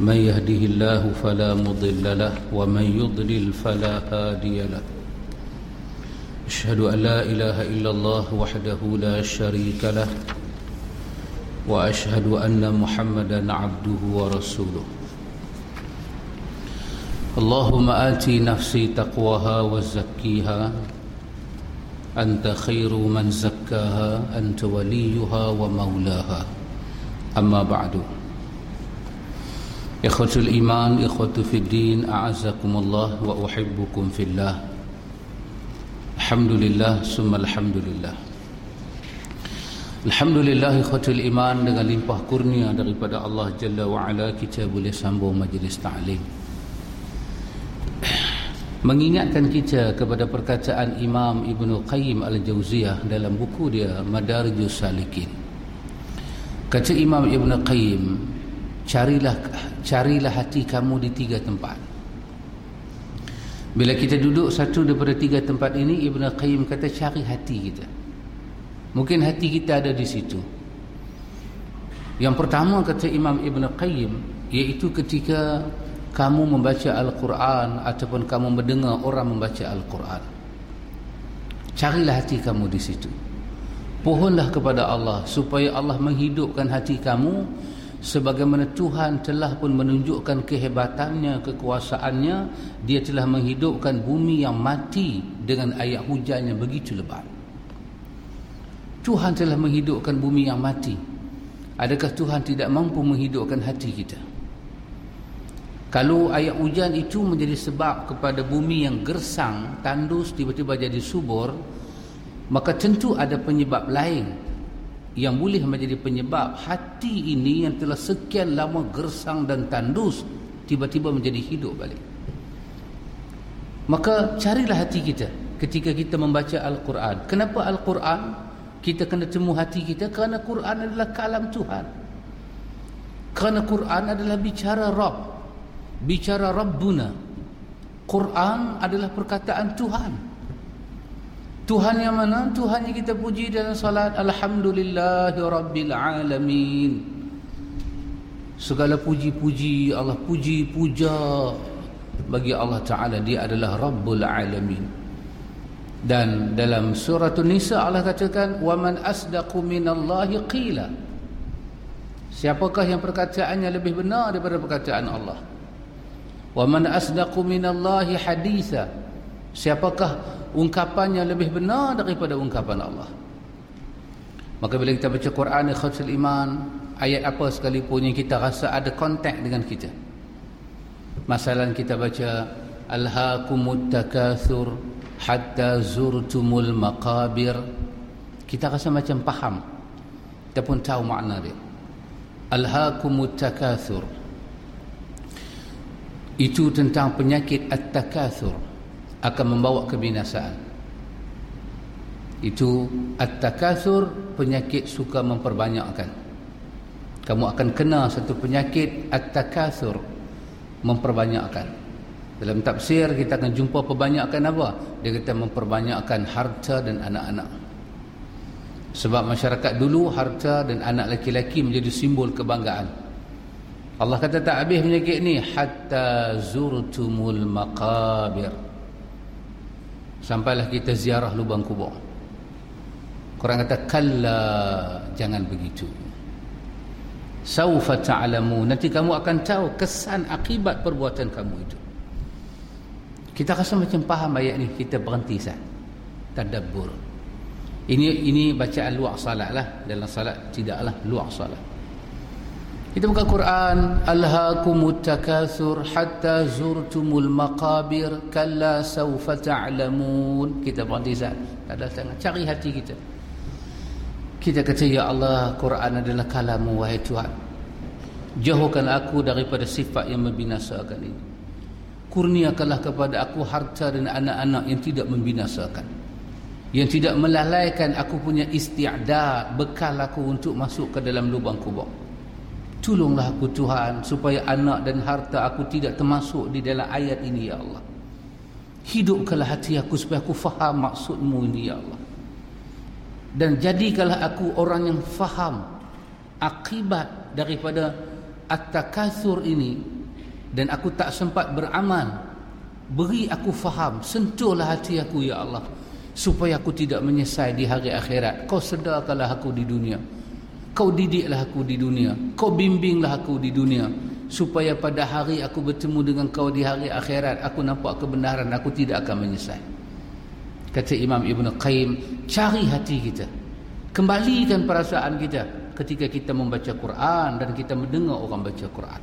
من يهده الله فلا مضل له ومن يضلل فلا هادي له. أشهد أن لا إله إلا الله وحده لا شريك له وأشهد أن محمدا عبده ورسوله. اللهم آتي نفسي تقواها وزكيها أنت خير من زكاها أنت وليها ومولاها. أما بعد إخوة الإيمان إخوة في الدين أعزكم الله وأحبكم في الله الحمد لله ثم الحمد لله Alhamdulillah ikhwatul iman dengan limpah kurnia daripada Allah Jalla wa'ala kita boleh sambung majlis ta'lim mengingatkan kita kepada perkataan Imam Ibn Qayyim Al-Jawziyah dalam buku dia Madarijus Salikin kata Imam Ibn Qayyim carilah carilah hati kamu di tiga tempat. Bila kita duduk satu daripada tiga tempat ini Ibn Qayyim kata cari hati kita. Mungkin hati kita ada di situ. Yang pertama kata Imam Ibn Qayyim iaitu ketika kamu membaca Al-Quran ataupun kamu mendengar orang membaca Al-Quran. Carilah hati kamu di situ. Pohonlah kepada Allah supaya Allah menghidupkan hati kamu sebagaimana Tuhan telah pun menunjukkan kehebatannya kekuasaannya dia telah menghidupkan bumi yang mati dengan ayat hujan yang begitu lebat. Tuhan telah menghidupkan bumi yang mati. Adakah Tuhan tidak mampu menghidupkan hati kita? Kalau ayat hujan itu menjadi sebab kepada bumi yang gersang, tandus, tiba-tiba jadi subur, maka tentu ada penyebab lain yang boleh menjadi penyebab hati ini yang telah sekian lama gersang dan tandus, tiba-tiba menjadi hidup balik. Maka carilah hati kita ketika kita membaca Al-Quran. Kenapa Al-Quran? Kita kena temu hati kita kerana Quran adalah kalam Tuhan. Kerana Quran adalah bicara Rabb bicara Rabbuna Quran adalah perkataan Tuhan Tuhan yang mana? Tuhan yang kita puji dalam salat Alhamdulillahirrabbilalamin Segala puji-puji Allah puji-puja Bagi Allah Ta'ala Dia adalah Rabbul Alamin. Dan dalam surah Nisa Allah katakan Waman أَسْدَقُ مِنَ اللَّهِ Siapakah yang perkataannya lebih benar daripada perkataan Allah? Waman أَسْدَقُ مِنَ اللَّهِ Siapakah ungkapannya lebih benar daripada ungkapan Allah? Maka bila kita baca Quran ikhwatul iman, ayat apa sekalipun yang kita rasa ada kontak dengan kita. Masalah kita baca alhaakumut takatsur hatta zurtumul maqabir. Kita rasa macam faham. Kita pun tahu makna dia. Alhaakumut takatsur itu tentang penyakit at-takathur akan membawa kebinasaan. Itu at-takathur penyakit suka memperbanyakkan. Kamu akan kena satu penyakit at-takathur memperbanyakkan. Dalam tafsir kita akan jumpa perbanyakkan apa? Dia kata memperbanyakkan harta dan anak-anak. Sebab masyarakat dulu harta dan anak laki-laki menjadi simbol kebanggaan. Allah kata tak habis penyakit ni. Hatta zurtumul maqabir sampailah kita ziarah lubang kubur. Quran kata kalla jangan begitu. Saufa ta'lamu. Nanti kamu akan tahu kesan akibat perbuatan kamu itu. Kita rasa macam faham ayat ni kita berhenti sah tadabbur. Ini ini bacaan luar salat lah. Dalam salat tidaklah luar salat kita buka Quran Alhaakumut takathur hatta zurtumul maqabir kalla sawfa ta'lamun. Kita berhenti Zat. Tak sangat. Cari hati kita. Kita kata ya Allah Quran adalah kalamu wahai Tuhan. jauhkan aku daripada sifat yang membinasakan ini kurniakanlah kepada aku harta dan anak-anak yang tidak membinasakan yang tidak melalaikan aku punya istiadat bekal aku untuk masuk ke dalam lubang kubur tolonglah aku Tuhan supaya anak dan harta aku tidak termasuk di dalam ayat ini ya Allah. Hidupkanlah hati aku supaya aku faham maksudmu ini ya Allah. Dan jadikanlah aku orang yang faham akibat daripada at-takathur ini. Dan aku tak sempat beramal beri aku faham. Sentuhlah hati aku ya Allah supaya aku tidak menyesal di hari akhirat. Kau sedarkanlah aku di dunia kau didiklah aku di dunia. Kau bimbinglah aku di dunia. Supaya pada hari aku bertemu dengan kau di hari akhirat aku nampak kebenaran aku tidak akan menyesal. Kata Imam Ibn Qayyim cari hati kita. Kembalikan perasaan kita ketika kita membaca Quran dan kita mendengar orang baca Quran.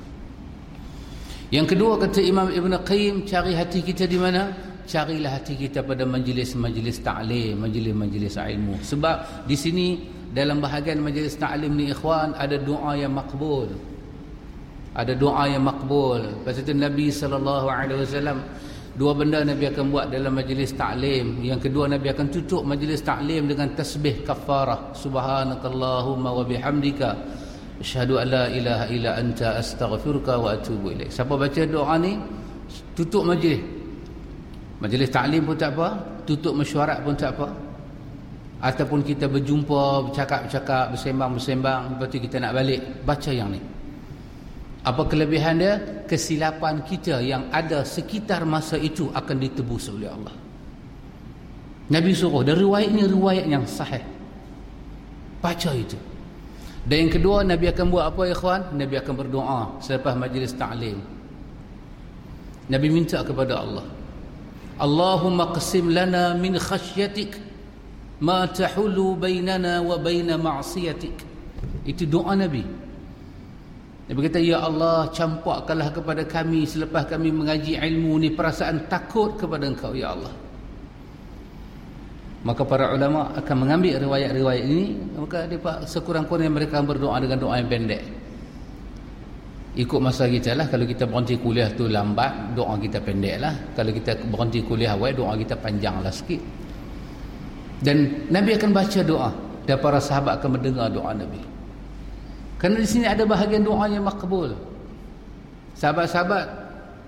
Yang kedua kata Imam Ibn Qayyim cari hati kita di mana? Carilah hati kita pada majlis-majlis ta'lim, majlis-majlis ilmu. Sebab di sini dalam bahagian majlis ta'lim ni ikhwan ada doa yang makbul. Ada doa yang makbul. Pasal itu Nabi wasallam dua benda Nabi akan buat dalam majlis ta'lim. Yang kedua Nabi akan tutup majlis ta'lim dengan tasbih kafarah. Subhanakallahumma wa bihamdika asyhadu an la ilaha illa anta astaghfiruka wa atubu ilaik. Siapa baca doa ni tutup majlis Majlis taklim pun tak apa, tutup mesyuarat pun tak apa. Ataupun kita berjumpa, bercakap-cakap, bersembang-bersembang, lepas tu kita nak balik, baca yang ni. Apa kelebihan dia? Kesilapan kita yang ada sekitar masa itu akan ditebus oleh Allah. Nabi suruh, dan riwayat ini riwayat yang sahih. Baca itu. Dan yang kedua, Nabi akan buat apa ikhwan? Nabi akan berdoa selepas majlis ta'lim. Nabi minta kepada Allah. Allahumma qasim lana min khasyatik ma tahulu bainana wa baina ma'siyatik. Itu doa Nabi. Nabi kata ya Allah campakkanlah kepada kami selepas kami mengaji ilmu ni perasaan takut kepada engkau ya Allah. Maka para ulama akan mengambil riwayat-riwayat ini. Maka dia sekurang-kurangnya mereka berdoa dengan doa yang pendek. Ikut masa kita lah kalau kita berhenti kuliah tu lambat doa kita pendek lah kalau kita berhenti kuliah awal doa kita panjang lah sikit dan Nabi akan baca doa dan para sahabat akan mendengar doa Nabi. Kerana di sini ada bahagian doa yang makbul. Sahabat-sahabat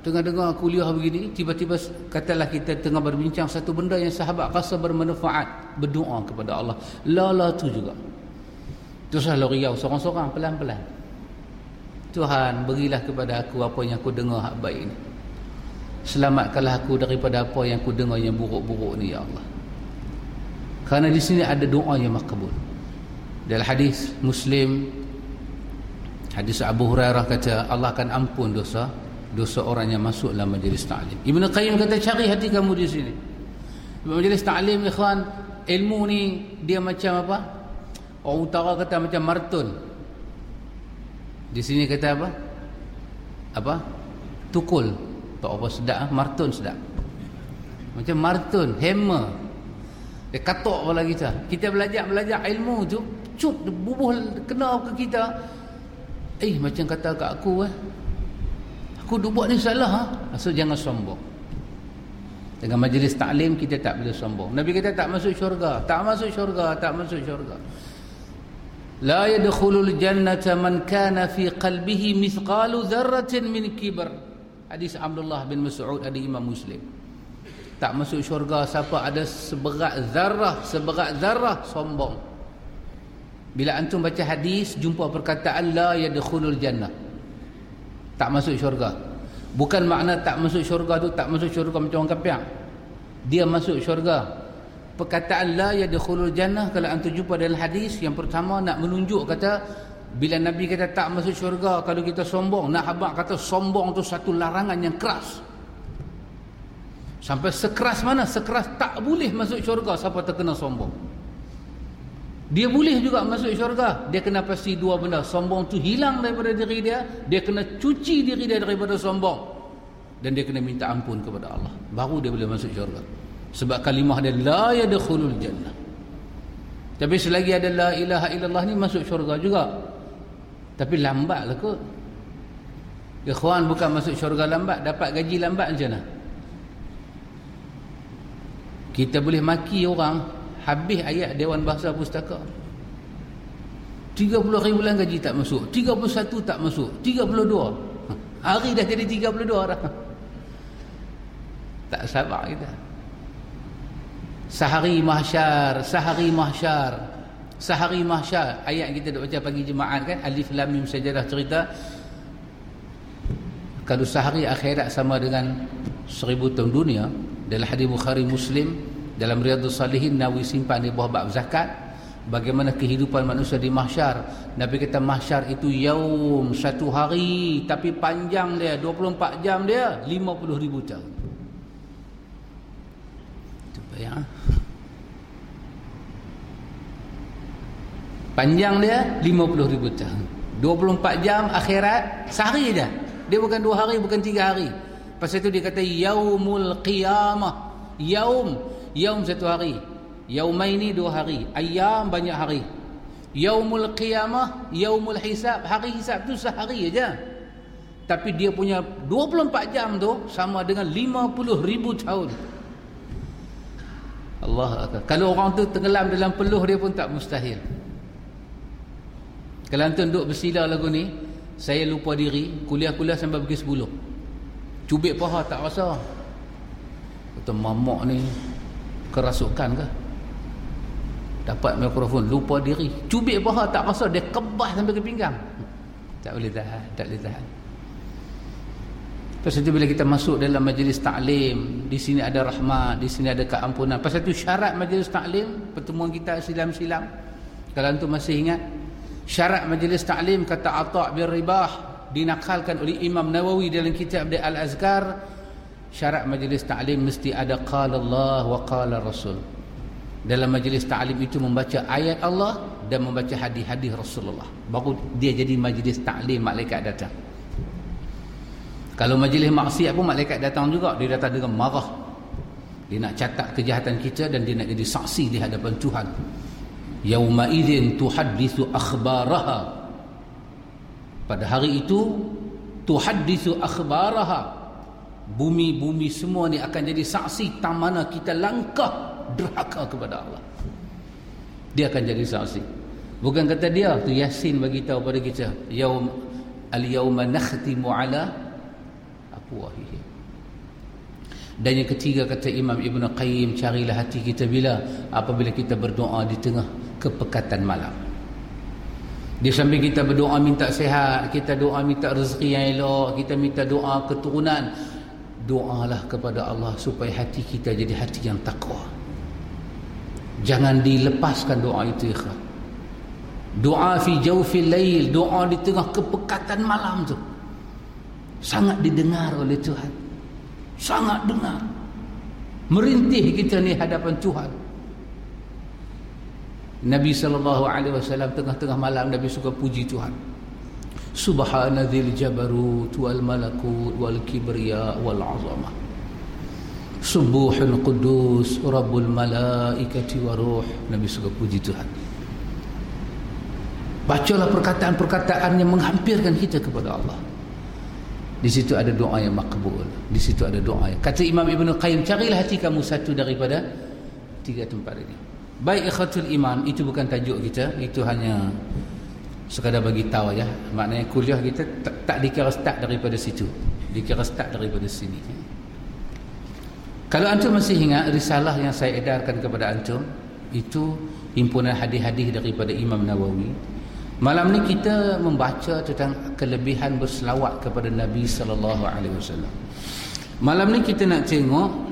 tengah dengar kuliah begini tiba-tiba katalah kita tengah berbincang satu benda yang sahabat rasa bermanfaat berdoa kepada Allah. La la tu juga. Teruslah riau seorang-seorang pelan-pelan. Tuhan berilah kepada aku apa yang aku dengar hak baik ni. Selamatkanlah aku daripada apa yang aku dengar yang buruk-buruk ni ya Allah kerana di sini ada doa yang makbul dalam hadis muslim hadis Abu Hurairah kata Allah akan ampun dosa dosa orang yang masuk dalam majlis ta'lim Ibn Qayyim kata cari hati kamu di sini majlis ta'lim ikhwan ilmu ni dia macam apa orang utara kata macam martun di sini kata apa? Apa? Tukul. Tak apa sedap ah, martun sedap. Macam martun, hammer. Dia katok pula kita. Kita belajar-belajar ilmu tu, cut bubuh kena ke kita. Eh, macam kata kat aku eh. Aku duk buat ni salah ha. So jangan sombong. Dengan majlis taklim kita tak boleh sombong. Nabi kita tak masuk syurga, tak masuk syurga, tak masuk syurga. La yadkhulul jannata man kana fi qalbihi mithqalu dzarratin min kibr. Hadis Abdullah bin Mas'ud hadis Imam Muslim tak masuk syurga siapa ada seberat zarah seberat zarah sombong. Bila antum baca hadis jumpa perkataan la yadkhulul jannah. Tak masuk syurga. Bukan makna tak masuk syurga tu tak masuk syurga macam orang kafir dia masuk syurga. Perkataan la yadkhulul jannah kalau antum jumpa dalam hadis yang pertama nak menunjuk kata bila nabi kata tak masuk syurga kalau kita sombong nak habaq kata sombong tu satu larangan yang keras sampai sekeras mana? Sekeras tak boleh masuk syurga siapa terkena sombong. Dia boleh juga masuk syurga dia kena pasti dua benda. Sombong tu hilang daripada diri dia dia kena cuci diri dia daripada sombong. Dan dia kena minta ampun kepada Allah. Baru dia boleh masuk syurga. Sebab kalimah dia la yadkhulul jannah. Tapi selagi ada la ilaha illallah ni masuk syurga juga. Tapi lambatlah kot. Ikhwan bukan masuk syurga lambat dapat gaji lambat macam mana kita boleh maki orang habis ayat Dewan Bahasa Pustaka. 30 hari bulan gaji tak masuk 31 tak masuk 32 hari dah jadi 32 dah. Tak sabar kita. Sehari mahsyar sehari mahsyar sehari mahsyar. Ayat kita dah baca pagi jemaat kan alif lam mim sajadah cerita. Kalau sehari akhirat sama dengan seribu tahun dunia dalam hadis Bukhari Muslim dalam Riyadhus Salihin Nawawi simpan di bawah bab zakat. Bagaimana kehidupan manusia di mahsyar? Nabi kata mahsyar itu yaum satu hari. Tapi panjang dia 24 jam dia 50 ribu tahun. Itu bayang panjang dia 50 ribu tahun. 24 jam akhirat sehari je dia bukan dua hari, bukan tiga hari. Pasal itu dia kata yaumul qiyamah. Yaum, yaum satu hari. Yaumaini dua hari. Ayam banyak hari. Yaumul qiyamah, yaumul hisab. Hari hisab tu sehari aja. Tapi dia punya 24 jam tu sama dengan 50 ribu tahun. Allah Kalau orang tu tenggelam dalam peluh dia pun tak mustahil. Kalau antum duduk bersila lagu ni, saya lupa diri kuliah-kuliah sampai pergi 10 cubit paha tak rasa? Kata mamak ni kerasukan ke? Dapat mikrofon lupa diri. Cubit paha tak rasa dia kebas sampai ke pinggang. Tak boleh tahan tak boleh tahan. Pasal itu bila kita masuk dalam majlis taklim, di sini ada rahmat, di sini ada keampunan. Pasal itu syarat majlis taklim, pertemuan kita silam-silam. Kalau antum masih ingat, syarat majlis taklim kata Atha' bin Ribah dinakalkan oleh Imam Nawawi dalam kitab Al-Azkar syarat majlis taklim mesti ada qala Allah wa qala Rasul. Dalam majlis taklim itu membaca ayat Allah dan membaca hadis-hadis Rasulullah. Baru dia jadi majlis taklim malaikat datang. Kalau majlis maksiat pun malaikat datang juga dia datang dengan marah. Dia nak catat kejahatan kita dan dia nak jadi saksi di hadapan Tuhan. Yauma idzin tuhaddithu akhbaraha pada hari itu tuhaddithu akhbaraha. Bumi-bumi semua ni akan jadi saksi tang mana kita langkah derhaka kepada Allah. Dia akan jadi saksi. Bukan kata dia tu yasin bagi tahu pada kita yaum al yauma nakhtimu ala afwahihim. Dan yang ketiga kata Imam Ibn Qayyim carilah hati kita bila apabila kita berdoa di tengah kepekatan malam di samping kita berdoa minta sehat kita doa minta rezeki yang elok kita minta doa keturunan doalah kepada Allah supaya hati kita jadi hati yang takwa jangan dilepaskan doa itu ikhlas doa fi jawfil lail doa di tengah kepekatan malam tu. Sangat didengar oleh Tuhan. Sangat dengar. Merintih kita ni hadapan Tuhan Nabi SAW tengah-tengah malam Nabi suka puji Tuhan. Subhanadzil jabarut wal malakut wal kibriya wal azamah Subuhun kudus Rabbul malaikati wa ruh. Nabi suka puji Tuhan. Bacalah perkataan-perkataan yang menghampirkan kita kepada Allah. Di situ ada doa yang makbul. Di situ ada doa yang kata Imam Ibn Qayyim carilah hati kamu satu daripada tiga tempat ini Baik ikhwatul iman itu bukan tajuk kita, itu hanya sekadar bagi tahu ya. Maknanya kuliah kita tak, tak dikira start daripada situ. Dikira start daripada sini. Kalau antum masih ingat risalah yang saya edarkan kepada antum itu himpunan hadis-hadis daripada Imam Nawawi. Malam ni kita membaca tentang kelebihan berselawat kepada Nabi sallallahu alaihi wasallam. Malam ni kita nak tengok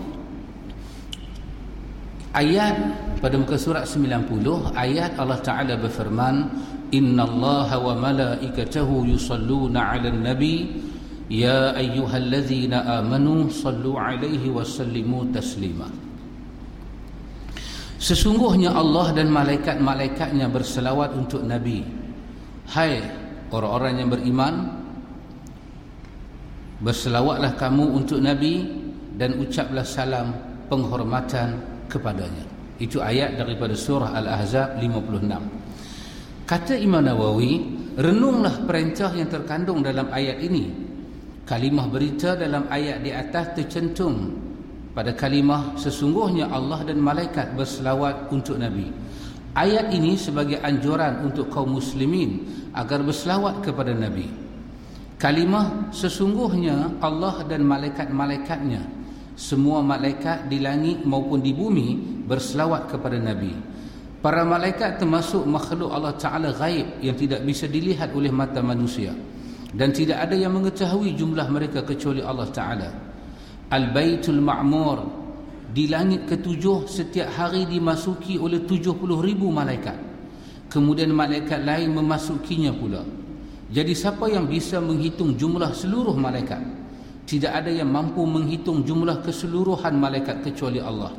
ayat pada muka surat 90 ayat Allah Taala berfirman innallaha wa malaikatahu yusalluna 'alan nabi. Ya ayyuhalladzina amanu sallu 'alaihi wa sallimu taslima. Sesungguhnya Allah dan malaikat-malaikatnya berselawat untuk Nabi. Hai orang-orang yang beriman Berselawatlah kamu untuk Nabi Dan ucaplah salam penghormatan kepadanya itu ayat daripada surah Al-Ahzab 56. Kata Imam Nawawi, renunglah perintah yang terkandung dalam ayat ini kalimah berita dalam ayat di atas tercentum pada kalimah sesungguhnya Allah dan malaikat berselawat untuk Nabi. Ayat ini sebagai anjuran untuk kaum muslimin agar berselawat kepada Nabi. Kalimah sesungguhnya Allah dan malaikat-malaikatnya semua malaikat di langit maupun di bumi berselawat kepada Nabi. Para malaikat termasuk makhluk Allah Ta'ala gaib yang tidak bisa dilihat oleh mata manusia. Dan tidak ada yang mengetahui jumlah mereka kecuali Allah Ta'ala. Al-Baitul Ma'mur di langit ketujuh setiap hari dimasuki oleh tujuh puluh ribu malaikat. Kemudian malaikat lain memasukinya pula. Jadi siapa yang bisa menghitung jumlah seluruh malaikat? Tidak ada yang mampu menghitung jumlah keseluruhan malaikat kecuali Allah.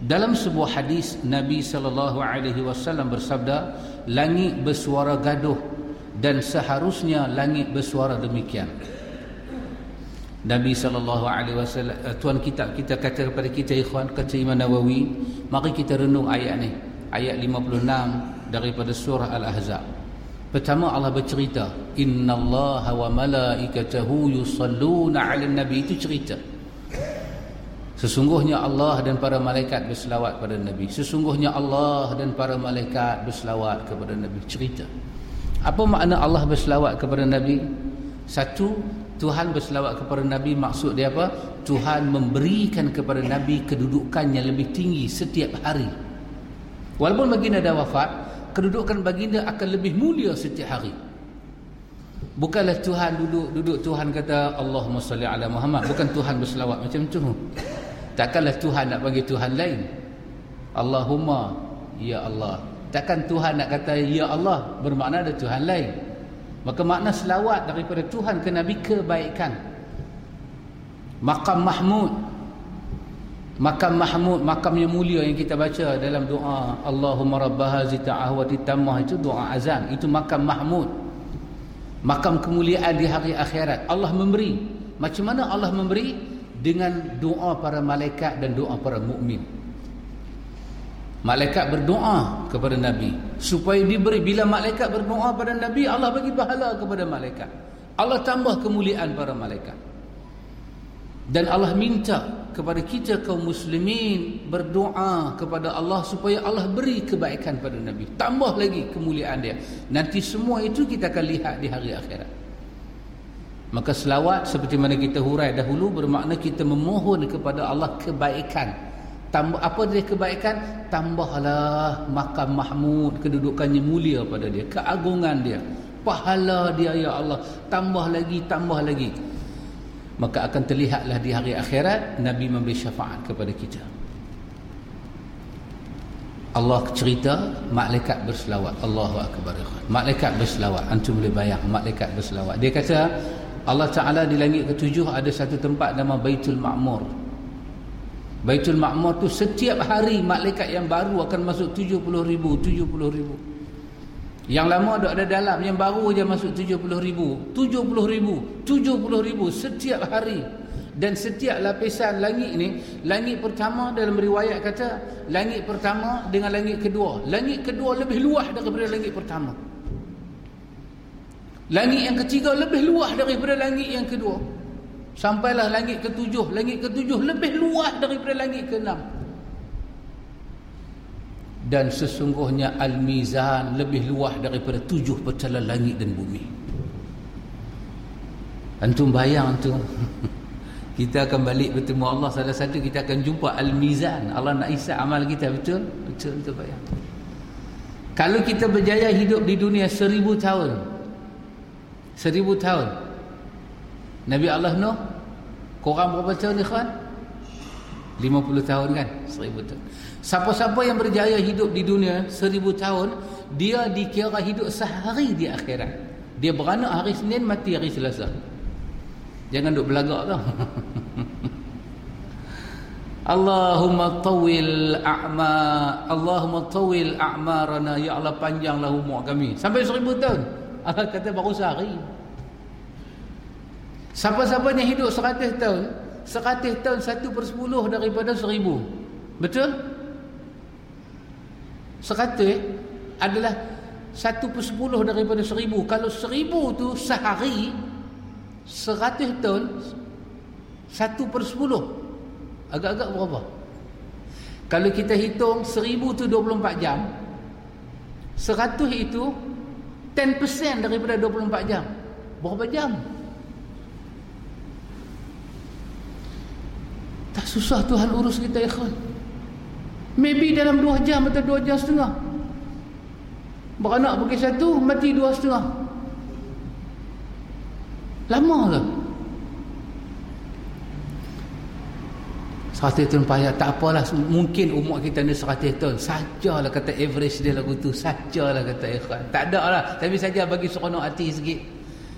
Dalam sebuah hadis Nabi sallallahu alaihi wasallam bersabda, langit bersuara gaduh dan seharusnya langit bersuara demikian. Nabi sallallahu alaihi wasallam uh, tuan kita kita kata kepada kita ikhwan kata Imam Nawawi mari kita renung ayat ni ayat 56 daripada surah Al-Ahzab pertama Allah bercerita innallaha wa malaikatahu yusalluna 'alan nabi itu cerita Sesungguhnya Allah dan para malaikat berselawat pada Nabi. Sesungguhnya Allah dan para malaikat berselawat kepada Nabi. Cerita. Apa makna Allah berselawat kepada Nabi? Satu, Tuhan berselawat kepada Nabi maksud dia apa? Tuhan memberikan kepada Nabi kedudukan yang lebih tinggi setiap hari. Walaupun baginda dah wafat, kedudukan baginda akan lebih mulia setiap hari. Bukanlah Tuhan duduk duduk Tuhan kata Allahumma salli ala Muhammad, bukan Tuhan berselawat macam tu. Takkanlah Tuhan nak panggil Tuhan lain. Allahumma ya Allah. Takkan Tuhan nak kata ya Allah bermakna ada Tuhan lain. Maka makna selawat daripada Tuhan ke Nabi kebaikan. Makam Mahmud. Makam Mahmud, makam yang mulia yang kita baca dalam doa Allahumma rabbaha zita ahwati tammah itu doa azan. Itu makam Mahmud. Makam kemuliaan di hari akhirat. Allah memberi. Macam mana Allah memberi? Dengan doa para malaikat dan doa para mukmin. Malaikat berdoa kepada Nabi supaya diberi bila malaikat berdoa kepada Nabi Allah bagi pahala kepada malaikat. Allah tambah kemuliaan para malaikat. Dan Allah minta kepada kita kaum muslimin berdoa kepada Allah supaya Allah beri kebaikan pada Nabi. Tambah lagi kemuliaan dia. Nanti semua itu kita akan lihat di hari akhirat. Maka selawat seperti mana kita hurai dahulu bermakna kita memohon kepada Allah kebaikan tambah apa dia kebaikan tambahlah makam mahmud kedudukannya mulia pada dia keagungan dia pahala dia ya Allah tambah lagi tambah lagi maka akan terlihatlah di hari akhirat nabi memberi syafaat kepada kita. Allah cerita malaikat berselawat. Allahu akbar malaikat berselawat. Antum boleh bayang malaikat berselawat. Dia kata Allah Taala di langit ketujuh ada satu tempat nama Baitul Ma'mur. Baitul Ma'mur tu setiap hari malaikat yang baru akan masuk 70 ribu 70 ribu yang lama ada ada dalam yang baru aja masuk 70 ribu 70 ribu 70 ribu setiap hari dan setiap lapisan langit ni langit pertama dalam riwayat kata langit pertama dengan langit kedua langit kedua lebih luas daripada langit pertama langit yang ketiga lebih luas daripada langit yang kedua Sampailah langit ketujuh. Langit ketujuh lebih luas daripada langit keenam. Dan sesungguhnya Al-Mizan lebih luas daripada tujuh petala langit dan bumi. Antum bayang antum. kita akan balik bertemu Allah salah satu kita akan jumpa Al-Mizan. Allah nak isap amal kita betul? Betul betul bayang. Kalau kita berjaya hidup di dunia seribu tahun. Seribu tahun. Nabi Allah Nuh Korang berapa tahun ikhwan? 50 tahun kan? 1000 tahun Siapa-siapa yang berjaya hidup di dunia 1000 tahun Dia dikira hidup sehari di akhirat. Dia beranak hari Senin mati hari Selasa. Jangan duk belagak tau. Allahumma tawil a'ma Allahumma tawil a'marana Ya Allah panjanglah umur kami. Sampai seribu tahun. Allah kata baru sehari. Siapa-siapa yang hidup 100 tahun 100 tahun 1 per 10 daripada 1000 Betul? 100 adalah 1 per 10 daripada 1000 Kalau 1000 tu sehari 100 tahun 1 per 10 agak-agak berapa kalau kita hitung 1000 tu 24 jam 100 itu 10% daripada 24 jam. Berapa jam? Tak susah Tuhan urus kita ikhwan maybe dalam 2 jam atau 2 jam setengah. Beranak pergi satu mati 2 setengah. Lama ke Seratus tahun payah tak apalah. Mungkin umur kita ni seratus tahun. Sajalah kata average dia lagu tu. Sajalah kata ikhwan. Tak ada lah. Tapi saja bagi seronok hati sikit.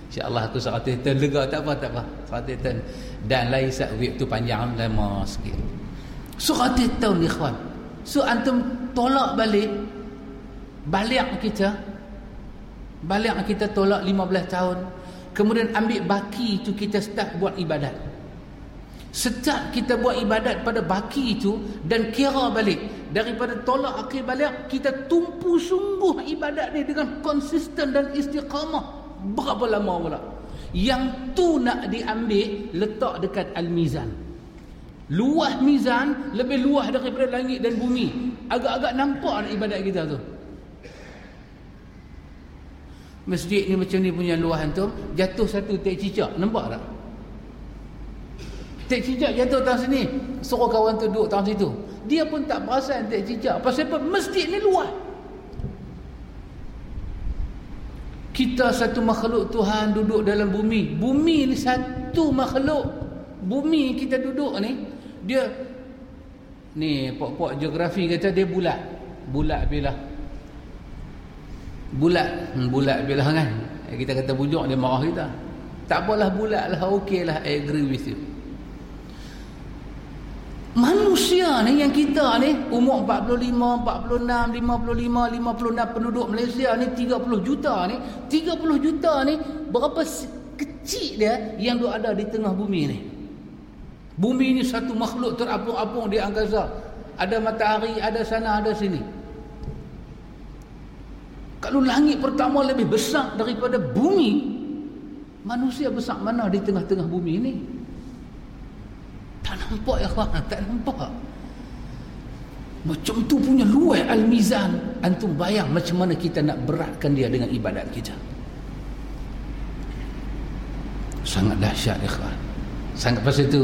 insyaAllah aku seratus tahun lega. Tak apa tak apa. Seratus tahun. Dan lain wib tu panjang lama sikit. Seratus tahun ikhwan so antum tolak balik balik kita. Balik kita tolak lima belas tahun. Kemudian ambil baki tu kita start buat ibadat. Sejak kita buat ibadat pada baki itu dan kira balik daripada tolak akhir balik kita tumpu sungguh ibadat ni dengan konsisten dan istiqamah. Berapa lama pula? Yang tu nak diambil letak dekat al-mizan luah mizan lebih luah daripada langit dan bumi agak-agak nampak ibadat kita tu masjid ni macam ni punya luahan tu jatuh satu tek cicak nampak tak Tek cicak jatuh tang sini. Suruh kawan tu duduk tang situ. Dia pun tak perasan tek cicak. Pasal apa? Masjid ni luas. Kita satu makhluk Tuhan duduk dalam bumi. Bumi ni satu makhluk. Bumi kita duduk ni. Dia. Ni pok-pok geografi kata dia bulat. Bulat bila. Bulat. Hmm, bulat bila kan. Kita kata bujuk dia marah kita. Tak apalah bulat lah. Okey lah. I agree with you manusia ni yang kita ni umur 45, 46, 55, 56 penduduk Malaysia ni 30 juta ni 30 juta ni berapa kecil dia yang duk ada di tengah bumi ni bumi ni satu makhluk terapung-apung di angkasa ada matahari, ada sana, ada sini kalau langit pertama lebih besar daripada bumi manusia besar mana di tengah-tengah bumi ni tak nampak ya kawan, tak nampak. Macam tu punya luas al-mizan. Antum bayang macam mana kita nak beratkan dia dengan ibadat kita. Sangat dahsyat ya kawan. Sangat pasal itu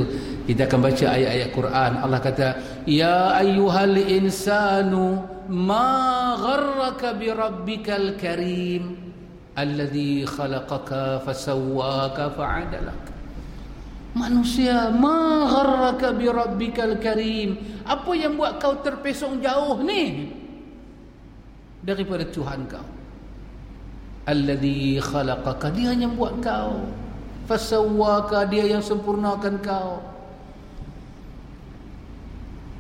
kita akan baca ayat-ayat Quran. Allah kata, "Ya ayyuhal insanu ma gharraka bi rabbikal karim alladhi khalaqaka fasawwaka fa'adalaka." Manusia, ma gharraka bi rabbikal karim? Apa yang buat kau terpesong jauh ni daripada Tuhan kau? Alladhi khalaqaka, dia yang buat kau. Fasawwaka, dia yang sempurnakan kau.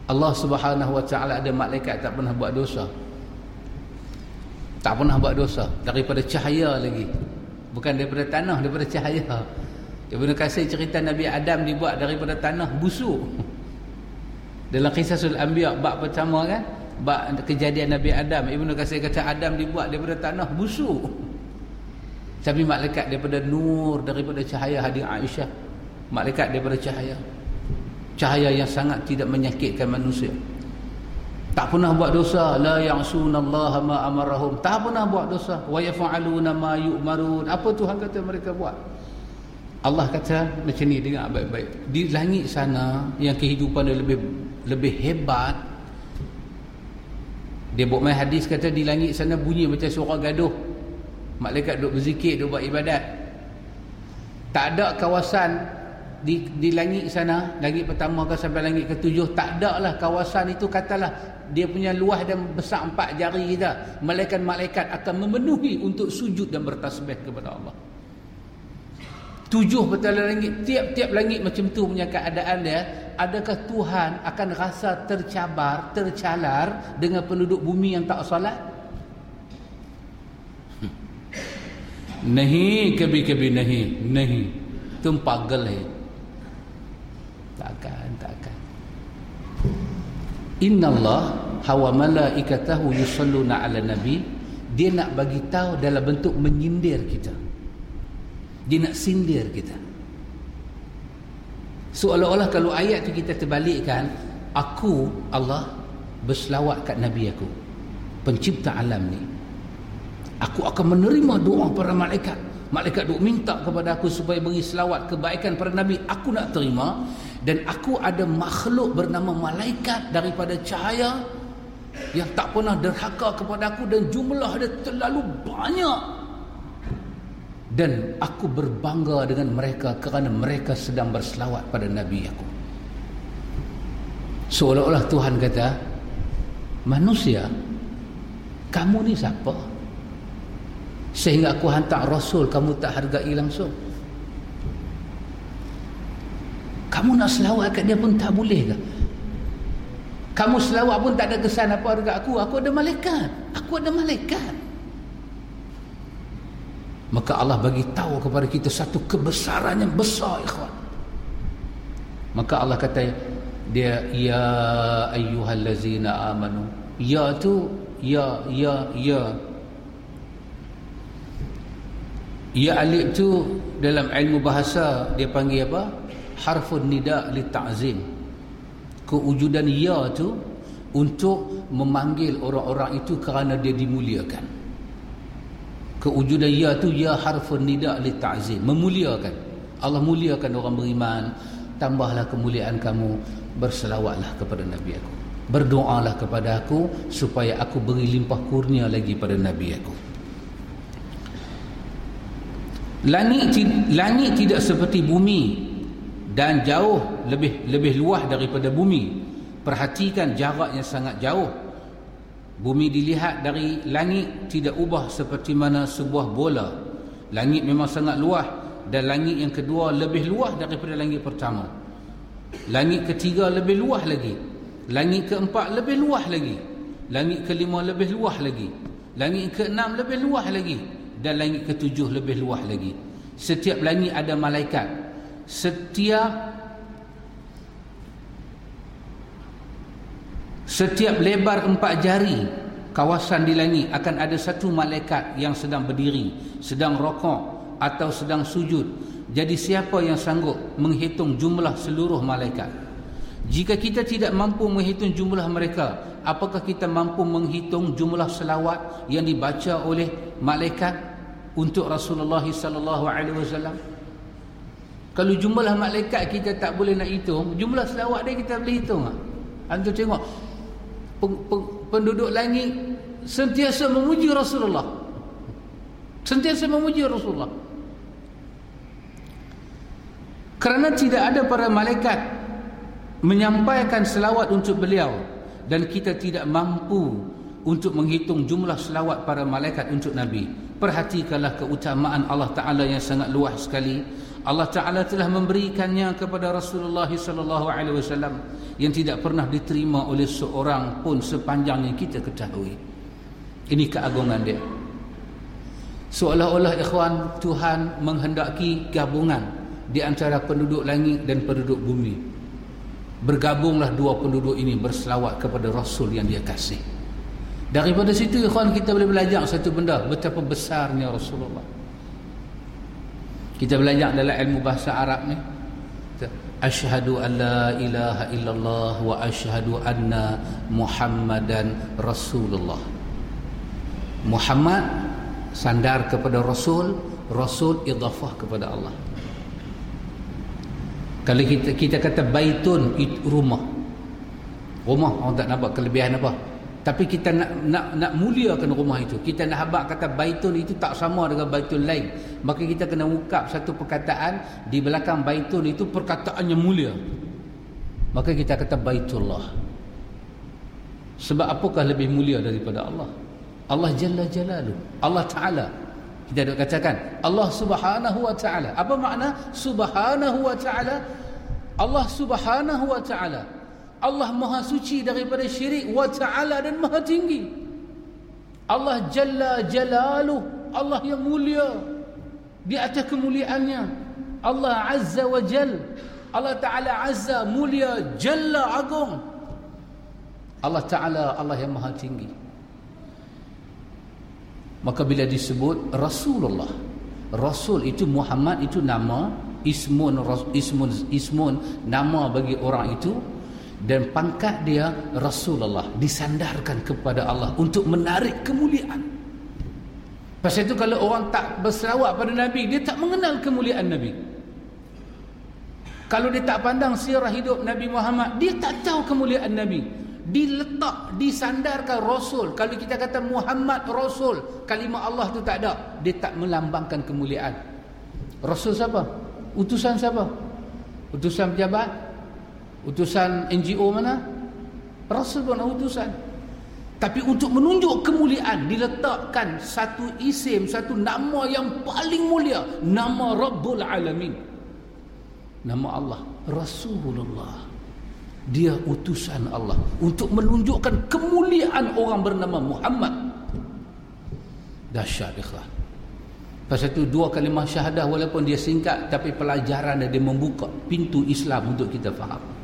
Allah Subhanahu wa taala ada malaikat tak pernah buat dosa. Tak pernah buat dosa daripada cahaya lagi. Bukan daripada tanah, daripada cahaya. Ibnu Kasir cerita Nabi Adam dibuat daripada tanah busuk. Dalam kisah sul anbiya bab pertama kan, bab kejadian Nabi Adam, Ibnu Kasir kata Adam dibuat daripada tanah busuk. Tapi malaikat daripada nur, daripada cahaya hadir Aisyah. Malaikat daripada cahaya. Cahaya yang sangat tidak menyakitkan manusia. Tak pernah buat dosa, la ya'sunallaha ma amarahum. Tak pernah buat dosa, wa yaf'aluna ma yu'marun. Apa Tuhan kata mereka buat? Allah kata macam ni dengar baik-baik di langit sana yang kehidupan dia lebih lebih hebat dia buat main hadis kata di langit sana bunyi macam suara gaduh malaikat duduk berzikir duduk buat ibadat tak ada kawasan di di langit sana langit pertama ke sampai langit ketujuh tak ada lah kawasan itu katalah dia punya luas dan besar empat jari kita malaikat-malaikat akan memenuhi untuk sujud dan bertasbih kepada Allah. Tujuh petala langit tiap-tiap langit macam tu punya keadaan dia adakah Tuhan akan rasa tercabar tercalar dengan penduduk bumi yang tak salat hmm. nahi kebi-kebi nahi nahi tumpagal hai takkan takkan Allah hawa malaikatahu yusalluna ala nabi. Dia nak bagi tahu dalam bentuk menyindir kita. Dia nak sindir kita. Seolah-olah kalau ayat tu kita terbalikkan aku Allah berselawat kat Nabi aku. Pencipta alam ni. Aku akan menerima doa para malaikat. Malaikat duk minta kepada aku supaya beri selawat kebaikan pada Nabi. Aku nak terima dan aku ada makhluk bernama malaikat daripada cahaya yang tak pernah derhaka kepada aku dan jumlah dia terlalu banyak. Dan aku berbangga dengan mereka kerana mereka sedang berselawat pada Nabi aku. Seolah-olah Tuhan kata manusia kamu ni siapa? Sehingga aku hantar Rasul kamu tak hargai langsung kamu nak selawat kat dia pun tak boleh ke kamu selawat pun tak ada kesan apa dekat aku. Aku ada malaikat. Aku ada malaikat. Maka Allah bagi tahu kepada kita satu kebesaran yang besar ikhwan. Maka Allah kata dia ya ayyuhallazina amanu. Ya tu ya ya ya. Ya alif tu dalam ilmu bahasa dia panggil apa? Harfun nida li ta'zim. Kewujudan ya tu untuk memanggil orang-orang itu kerana dia dimuliakan. Kewujudan ya tu ya harfun nida li ta'zim memuliakan. Allah muliakan orang beriman tambahlah kemuliaan kamu berselawatlah kepada Nabi aku. Berdoalah kepada aku supaya aku beri limpah kurnia lagi pada Nabi aku. Langit langit tidak seperti bumi dan jauh lebih lebih luas daripada bumi. Perhatikan jaraknya sangat jauh. Bumi dilihat dari langit tidak ubah seperti mana sebuah bola. Langit memang sangat luas dan langit yang kedua lebih luas daripada langit pertama. Langit ketiga lebih luas lagi. Langit keempat lebih luas lagi. Langit kelima lebih luas lagi. Langit keenam lebih luas lagi. Dan langit ketujuh lebih luas lagi. Setiap langit ada malaikat setiap setiap lebar empat jari kawasan di langit akan ada satu malaikat yang sedang berdiri sedang rokok atau sedang sujud. Jadi siapa yang sanggup menghitung jumlah seluruh malaikat? Jika kita tidak mampu menghitung jumlah mereka apakah kita mampu menghitung jumlah selawat yang dibaca oleh malaikat untuk Rasulullah sallallahu alaihi wasallam kalau jumlah malaikat kita tak boleh nak hitung, jumlah selawat dia kita boleh hitung tak? Antum tengok pen, pen, penduduk langit sentiasa memuji Rasulullah. Sentiasa memuji Rasulullah. Kerana tidak ada para malaikat menyampaikan selawat untuk beliau dan kita tidak mampu untuk menghitung jumlah selawat para malaikat untuk Nabi. Perhatikanlah keutamaan Allah Taala yang sangat luas sekali Allah Taala telah memberikannya kepada Rasulullah sallallahu alaihi wasallam yang tidak pernah diterima oleh seorang pun sepanjang yang kita ketahui. Ini keagungan dia. Seolah-olah ikhwan Tuhan menghendaki gabungan di antara penduduk langit dan penduduk bumi. Bergabunglah dua penduduk ini berselawat kepada Rasul yang dia kasih. Daripada situ ikhwan kita boleh belajar satu benda betapa besarnya Rasulullah. Kita belajar dalam ilmu bahasa Arab ni. Asyhadu an la ilaha illallah wa asyhadu anna Muhammadan Rasulullah. Muhammad sandar kepada Rasul, Rasul idafah kepada Allah. Kalau kita kita kata baitun itu rumah. Rumah orang tak nampak kelebihan apa? Tapi kita nak nak nak muliakan rumah itu. Kita nak habaq kata baitun itu tak sama dengan baitul lain. Maka kita kena ungkap satu perkataan di belakang baitun itu perkataannya mulia. Maka kita kata baitullah. Sebab apakah lebih mulia daripada Allah? Allah jalla jalalu. Allah taala. Kita ada katakan Allah subhanahu wa taala. Apa makna? Subhanahu wa taala. Allah subhanahu wa taala Allah maha suci daripada syirik wa ta'ala dan maha tinggi. Allah jalla jalaluh Allah yang mulia. Di atas kemuliaannya Allah azza wa jal Allah ta'ala azza mulia jalla agung. Allah ta'ala Allah yang maha tinggi. Maka bila disebut Rasulullah Rasul itu Muhammad itu nama ismun ismun ismun nama bagi orang itu dan pangkat dia Rasulullah disandarkan kepada Allah untuk menarik kemuliaan pasal itu kalau orang tak berselawat pada Nabi dia tak mengenal kemuliaan Nabi kalau dia tak pandang sirah hidup Nabi Muhammad dia tak tahu kemuliaan Nabi diletak disandarkan Rasul kalau kita kata Muhammad Rasul kalimah Allah tu tak ada dia tak melambangkan kemuliaan Rasul siapa? utusan siapa? utusan pejabat? Utusan NGO mana? Rasul pun utusan. Tapi untuk menunjuk kemuliaan diletakkan satu isim satu nama yang paling mulia. Nama Rabbul Alamin. Nama Allah Rasulullah. Dia utusan Allah. Untuk menunjukkan kemuliaan orang bernama Muhammad. Dahsyat ikhwan pasal itu dua kalimah syahadah walaupun dia singkat tapi pelajaran dia membuka pintu Islam untuk kita faham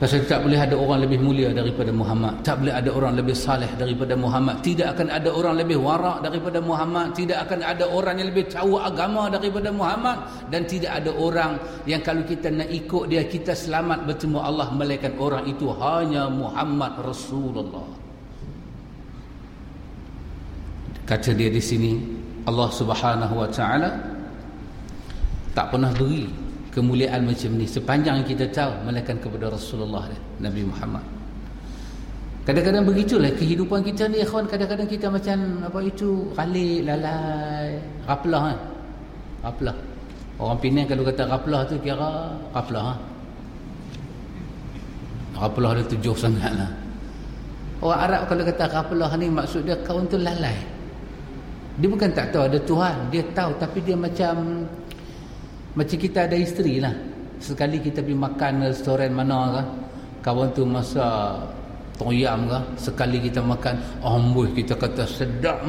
Pasal tak boleh ada orang lebih mulia daripada Muhammad. Tak boleh ada orang lebih saleh daripada Muhammad. Tidak akan ada orang lebih warak daripada Muhammad. Tidak akan ada orang yang lebih tahu agama daripada Muhammad. Dan tidak ada orang yang kalau kita nak ikut dia, kita selamat bertemu Allah. Melainkan orang itu hanya Muhammad Rasulullah. Kata dia di sini, Allah subhanahu wa ta'ala tak pernah beri kemuliaan macam ni. Sepanjang kita tahu melainkan kepada Rasulullah Nabi Muhammad. Kadang-kadang begitulah kehidupan kita ni ikhwan. Kadang-kadang kita macam apa itu kali lalai raplah kan raplah orang Penang kalau kata raplah tu kira raplah ha? raplah dia tujuh sangat lah. Orang Arab kalau kata raplah ni maksud dia kawan tu lalai. Dia bukan tak tahu ada Tuhan dia tahu tapi dia macam macam kita ada isteri lah. Sekali kita pergi makan restoran mana ke kawan tu masak toyam ke sekali kita makan ambuh kita kata sedap.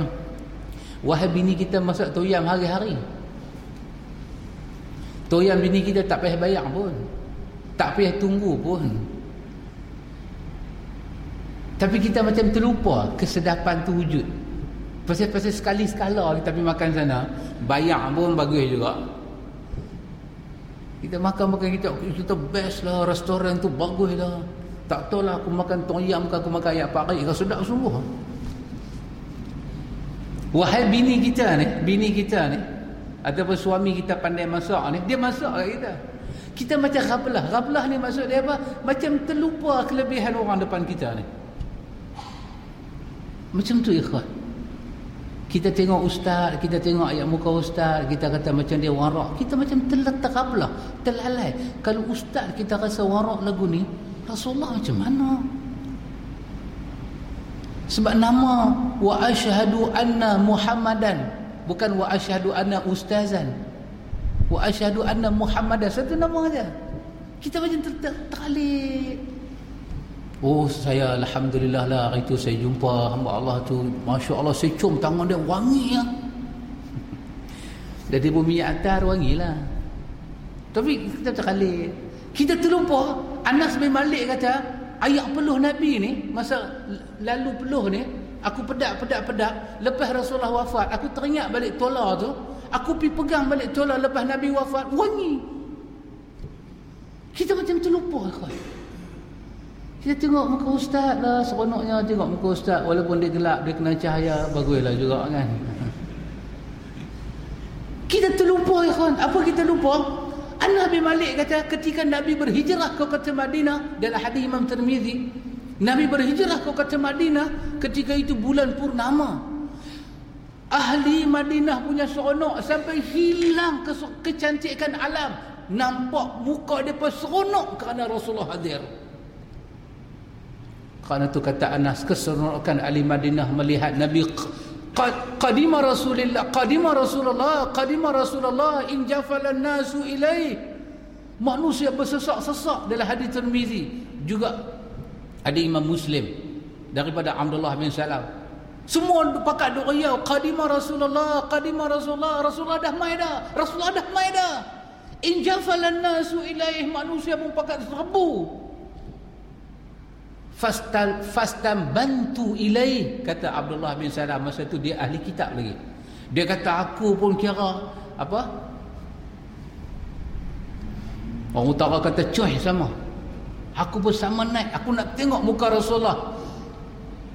Wahai bini kita masak toyam hari-hari. Toyam bini kita tak payah bayar pun. Tak payah tunggu pun. Tapi kita macam terlupa kesedapan tu wujud. Pasal-pasal sekali sekala kita pergi makan sana bayar pun bagus juga kita makan-makan kita kita best lah restoran tu bagus lah. Tak tahu lah aku makan toyam ke aku makan ayam pakai ke sedap sungguh wahai bini kita ni bini kita ni ataupun suami kita pandai masak ni dia masak kat kita. Kita macam rablah. Rablah ni maksud dia apa? Macam terlupa kelebihan orang depan kita ni. Macam tu ikhwan kita tengok ustaz, kita tengok ayat muka ustaz, kita kata macam dia warak. Kita macam terletak apalah, terlalai. Kalau ustaz kita rasa warak lagu ni, Rasulullah macam mana? Sebab nama wa asyhadu anna Muhammadan bukan wa asyhadu anna ustazan. Wa asyhadu anna Muhammadan satu nama aja. Kita macam tertalik. Oh saya Alhamdulillah lah hari itu saya jumpa hamba Allah tu. Masya Allah saya cium tangan dia wangi ya. Dari bumi atar wangi lah. Tapi kita terkali. Kita terlupa Anas bin Malik kata Ayat peluh Nabi ni Masa lalu peluh ni Aku pedak pedak pedak. Lepas Rasulullah wafat Aku teringat balik tola tu. Aku pergi pegang balik tola lepas Nabi wafat Wangi. Kita macam terlupa kau. Kita tengok muka ustaz lah seronoknya tengok muka ustaz walaupun dia gelap dia kena cahaya baguslah juga kan. Kita terlupa kan? Apa kita lupa? Anas bin Malik kata ketika Nabi berhijrah ke kota Madinah dalam hadis Imam Tirmizi, Nabi berhijrah ke kota Madinah ketika itu bulan purnama. Ahli Madinah punya seronok sampai hilang kecantikan alam. Nampak muka dia seronok kerana Rasulullah hadir. Kerana itu kata Anas keseronokan ahli Madinah melihat Nabi qadima Rasulullah qadima Rasulullah qadima Rasulullah in jafalan nasu ilaih manusia bersesak-sesak dalam hadis Tirmizi juga ada Imam Muslim daripada Abdullah bin Salam. Semua pakat duk riau qadima Rasulullah qadima Rasulullah Rasulullah dah mai dah Rasulullah dah mai dah. In jafalan nasu ilaih manusia pun pakat serbu fastal fastam bantu ilai kata Abdullah bin Salam. Masa tu dia ahli kitab lagi. Dia kata aku pun kira apa? Orang utara kata coy sama. Aku pun sama naik. Aku nak tengok muka Rasulullah.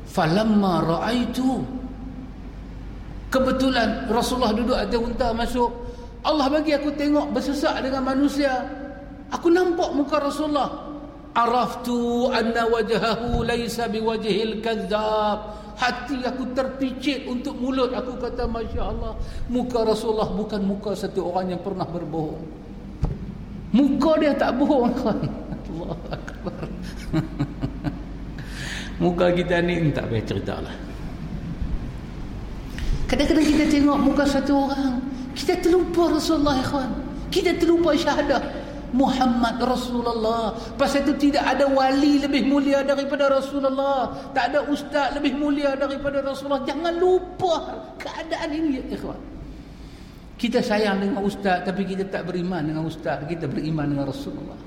Falamma ra'aitu. Kebetulan Rasulullah duduk atas unta masuk. Allah bagi aku tengok bersesak dengan manusia. Aku nampak muka Rasulullah araftu anna wajhahu laysa biwajhil kadzab hati aku terpicit untuk mulut. Aku kata Masya Allah muka Rasulullah bukan muka satu orang yang pernah berbohong. Muka dia tak bohong kan Allah Akbar. Muka kita ni tak payah cerita lah. Kadang-kadang kita tengok muka satu orang kita terlupa Rasulullah ikhwan kita terlupa syahadah Muhammad Rasulullah. Pasal itu tidak ada wali lebih mulia daripada Rasulullah. Tak ada ustaz lebih mulia daripada Rasulullah. Jangan lupa keadaan ini ya ikhwan. Kita sayang dengan ustaz tapi kita tak beriman dengan ustaz. Kita beriman dengan Rasulullah.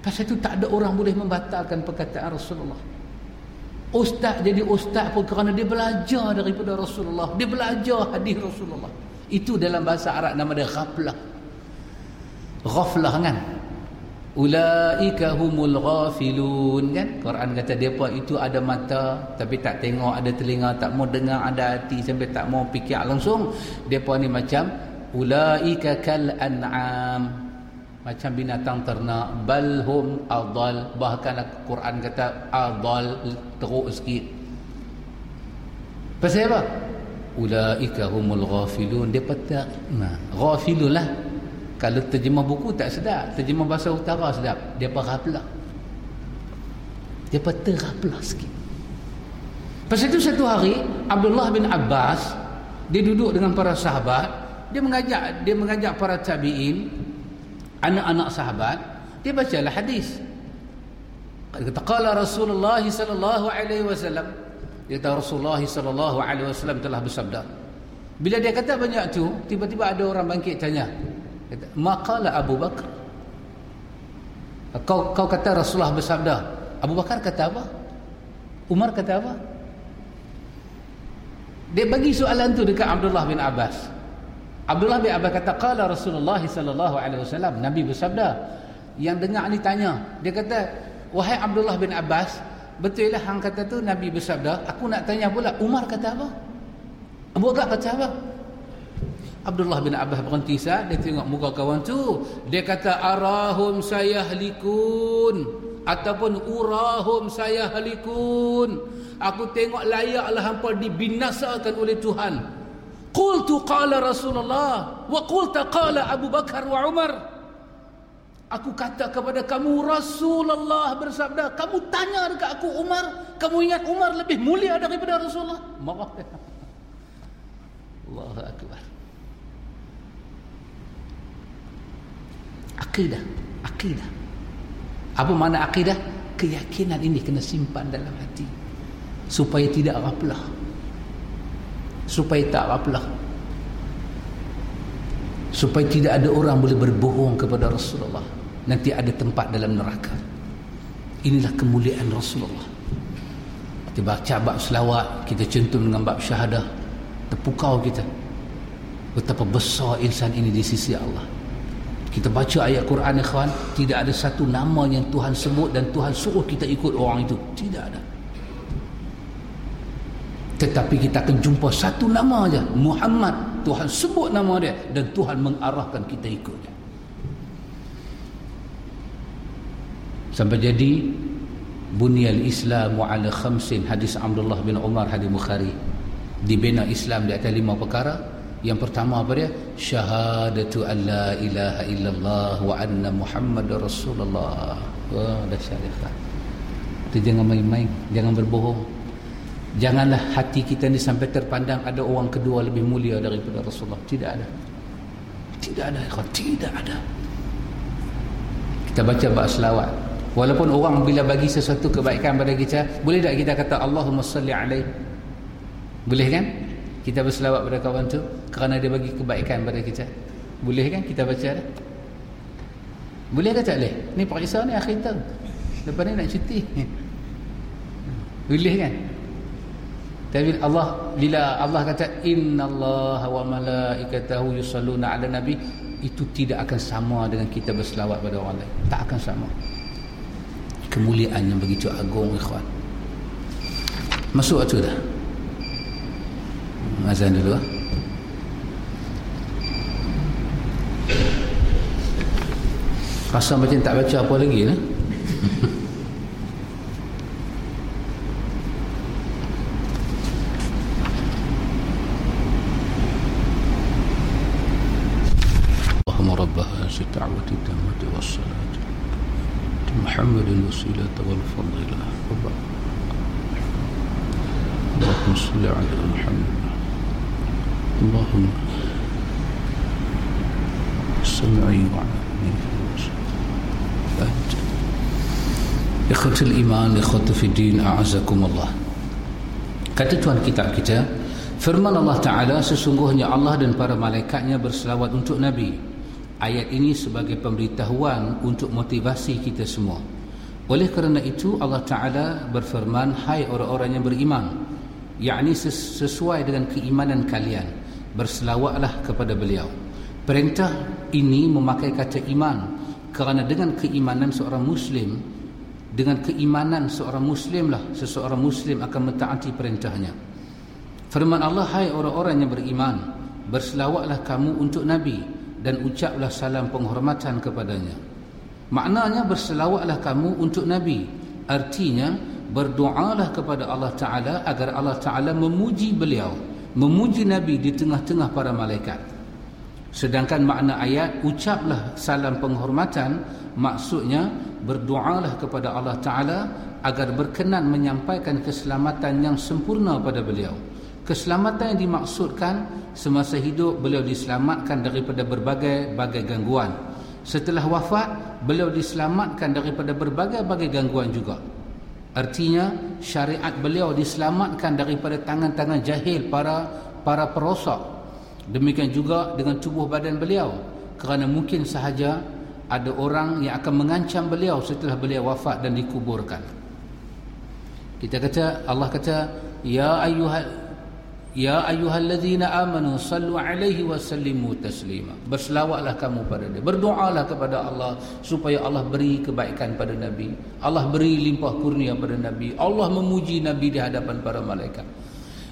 Pasal itu tak ada orang boleh membatalkan perkataan Rasulullah. Ustaz jadi ustaz pun kerana dia belajar daripada Rasulullah. Dia belajar hadis Rasulullah. Itu dalam bahasa Arab nama dia ghaflah ghaflah kan ulaika humul ghafilun. Kan? Quran kata depa itu ada mata tapi tak tengok ada telinga tak mau dengar ada hati sampai tak mau fikir langsung. Depa ni macam ulaika kal an'am macam binatang ternak. Balhum adal bahkan Quran kata adal teruk sikit. Pasal apa? Ulaika humul ghafilun. Depa tak nah ghafilun lah kalau terjemah buku tak sedap terjemah bahasa utara sedap dia peraplah dia teraplah sikit. Pasal itu satu hari Abdullah bin Abbas dia duduk dengan para sahabat dia mengajak dia mengajak para tabi'in anak-anak sahabat dia bacalah hadis. Kata qala Rasulullah sallallahu alaihi wasallam. Dia kata Rasulullah sallallahu alaihi wasallam telah bersabda. Bila dia kata banyak tu tiba-tiba ada orang bangkit tanya Maqala Abu Bakar. Kau kau kata Rasulullah bersabda. Abu Bakar kata apa? Umar kata apa? Dia bagi soalan tu dekat Abdullah bin Abbas. Abdullah bin Abbas kata qala Rasulullah sallallahu alaihi wasallam Nabi bersabda. Yang dengar ni tanya, dia kata, "Wahai Abdullah bin Abbas, betul lah hang kata tu Nabi bersabda? Aku nak tanya pula, Umar kata apa?" Abu Bakar kata apa? Abdullah bin Abbas berhenti sah dia tengok muka kawan tu dia kata arahum sayahlikun ataupun urahum sayahlikun aku tengok layaklah hampa dibinasakan oleh Tuhan. Qultu qala Rasulullah wa qulta qala Abu Bakar wa Umar. Aku kata kepada kamu Rasulullah bersabda kamu tanya dekat aku Umar kamu ingat Umar lebih mulia daripada Rasulullah? Marah Allahu akbar akidah akidah apa makna akidah keyakinan ini kena simpan dalam hati. Supaya tidak ghaflah. Supaya tak ghaflah. Supaya tidak ada orang boleh berbohong kepada Rasulullah. Nanti ada tempat dalam neraka. Inilah kemuliaan Rasulullah. Kita baca bab selawat kita centum dengan bab syahadah. Terpukau kita. Betapa besar insan ini di sisi Allah kita baca ayat Quran ikhwan. Tidak ada satu nama yang Tuhan sebut dan Tuhan suruh kita ikut orang itu. Tidak ada. Tetapi kita akan jumpa satu nama aja. Muhammad. Tuhan sebut nama dia dan Tuhan mengarahkan kita ikut dia sampai jadi bunyal Islam ala khamsin hadis Abdullah bin Umar hadis Bukhari. Dibina Islam di atas lima perkara yang pertama apa dia? Syahadatu an la ilaha illallah wa anna Muhammad Rasulullah. Wah, dah syarikat. Itu jangan main-main, jangan berbohong. Janganlah hati kita ni sampai terpandang ada orang kedua lebih mulia daripada Rasulullah. Tidak ada. Tidak ada, ikhwan. Tidak ada. Kita baca bab selawat. Walaupun orang bila bagi sesuatu kebaikan pada kita, boleh tak kita kata Allahumma salli alaih? Boleh kan? kita berselawat pada kawan tu kerana dia bagi kebaikan pada kita. Boleh kan kita baca dah boleh ke tak boleh? Ni Pak Isa ni akhir tahun. Lepas ni nak cuti. Boleh kan? Tapi Allah bila Allah kata inna Allah wa malaikatahu yusalluna ala nabi itu tidak akan sama dengan kita berselawat pada orang lain. Tak akan sama. Kemuliaan yang begitu agung ikhwan. Masuk waktu dah? Azan dulu ah. Rasa macam tak baca apa lagi lah fiddin a'azakumullah. Kata Tuhan kitab kita Firman Allah Ta'ala sesungguhnya Allah dan para malaikatnya berselawat untuk Nabi. Ayat ini sebagai pemberitahuan untuk motivasi kita semua. Oleh kerana itu Allah Ta'ala berfirman Hai orang-orang yang beriman yakni sesuai dengan keimanan kalian Berselawatlah kepada beliau. Perintah ini memakai kata iman Kerana dengan keimanan seorang Muslim Muslim dengan keimanan seorang muslim lah seseorang muslim akan mentaati perintahnya. Firman Allah hai orang-orang yang beriman berselawatlah kamu untuk Nabi dan ucaplah salam penghormatan kepadanya. Maknanya berselawatlah kamu untuk Nabi. Artinya berdoalah kepada Allah Ta'ala agar Allah Ta'ala memuji beliau memuji Nabi di tengah-tengah para malaikat. Sedangkan makna ayat ucaplah salam penghormatan maksudnya berdoalah kepada Allah Ta'ala agar berkenan menyampaikan keselamatan yang sempurna pada beliau. Keselamatan yang dimaksudkan semasa hidup beliau diselamatkan daripada berbagai-bagai gangguan. Setelah wafat beliau diselamatkan daripada berbagai-bagai gangguan juga. Artinya syariat beliau diselamatkan daripada tangan-tangan jahil para para perosak. Demikian juga dengan tubuh badan beliau. Kerana mungkin sahaja ada orang yang akan mengancam beliau setelah beliau wafat dan dikuburkan kita kata Allah kata ya ayyuhal Ya ayyuhallazina amanu sallu alaihi wa sallimu taslima. Berselawatlah kamu pada dia. Berdoalah kepada Allah supaya Allah beri kebaikan pada Nabi. Allah beri limpah kurnia pada Nabi. Allah memuji Nabi di hadapan para malaikat.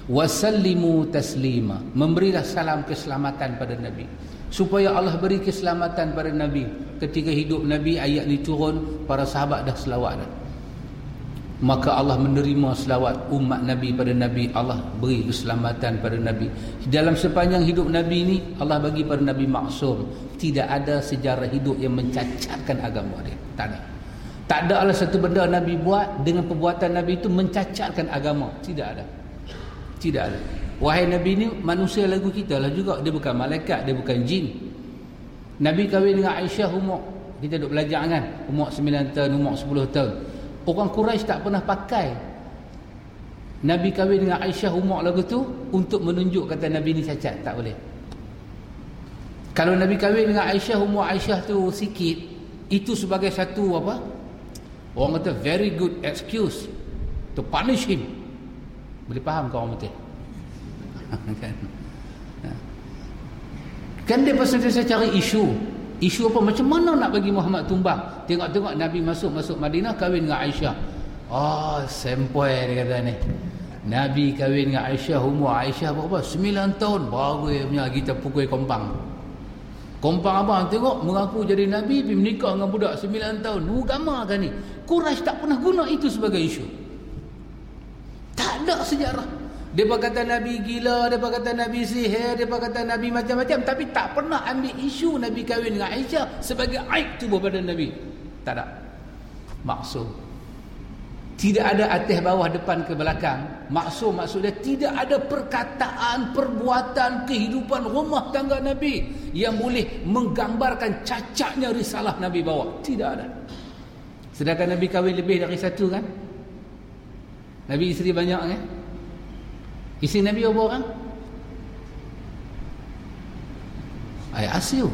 Wa sallimu taslima. Memberilah salam keselamatan pada Nabi. Supaya Allah beri keselamatan pada Nabi. Ketika hidup Nabi ayat ini turun, para sahabat dah selawat dah. Maka Allah menerima selawat umat Nabi pada Nabi. Allah beri keselamatan pada Nabi. Dalam sepanjang hidup Nabi ini Allah bagi pada Nabi maksum. Tidak ada sejarah hidup yang mencacatkan agama dia. Tak ada. Tak ada lah satu benda Nabi buat dengan perbuatan Nabi itu mencacatkan agama. Tidak ada. Tidak ada wahai Nabi ini manusia lagu kita lah juga dia bukan malaikat dia bukan jin Nabi kahwin dengan Aisyah umur kita duduk belajar kan umur 9 tahun umur 10 tahun Orang Quraisy tak pernah pakai Nabi kahwin dengan Aisyah umur lagu tu untuk menunjuk kata Nabi ni cacat, tak boleh. Kalau Nabi kahwin dengan Aisyah umur Aisyah tu sikit, itu sebagai satu apa? Orang kata very good excuse to punish him. Boleh faham kau orang betul? kan? Ha. kan dia pasal dia cari isu Isu apa? Macam mana nak bagi Muhammad tumbang? Tengok-tengok Nabi masuk masuk Madinah kahwin dengan Aisyah. Oh, sempoi dia kata ni. Nabi kahwin dengan Aisyah umur Aisyah berapa? Sembilan tahun. Baru punya kita pukul kompang. Kompang abang tengok mengaku jadi Nabi pergi menikah dengan budak sembilan tahun. Nu gama kan ni? Quraisy tak pernah guna itu sebagai isu. Tak ada sejarah. Dia kata Nabi gila, dia kata Nabi sihir, dia kata Nabi macam-macam. Tapi tak pernah ambil isu Nabi kahwin dengan Aisyah sebagai aib tubuh badan Nabi. Tak ada. Maksud. Tidak ada atas bawah depan ke belakang. Maksud maksudnya tidak ada perkataan, perbuatan, kehidupan rumah tangga Nabi yang boleh menggambarkan cacatnya risalah Nabi bawa. Tidak ada. Sedangkan Nabi kahwin lebih dari satu kan? Nabi isteri banyak kan? Isi Nabi berapa orang? Ask you.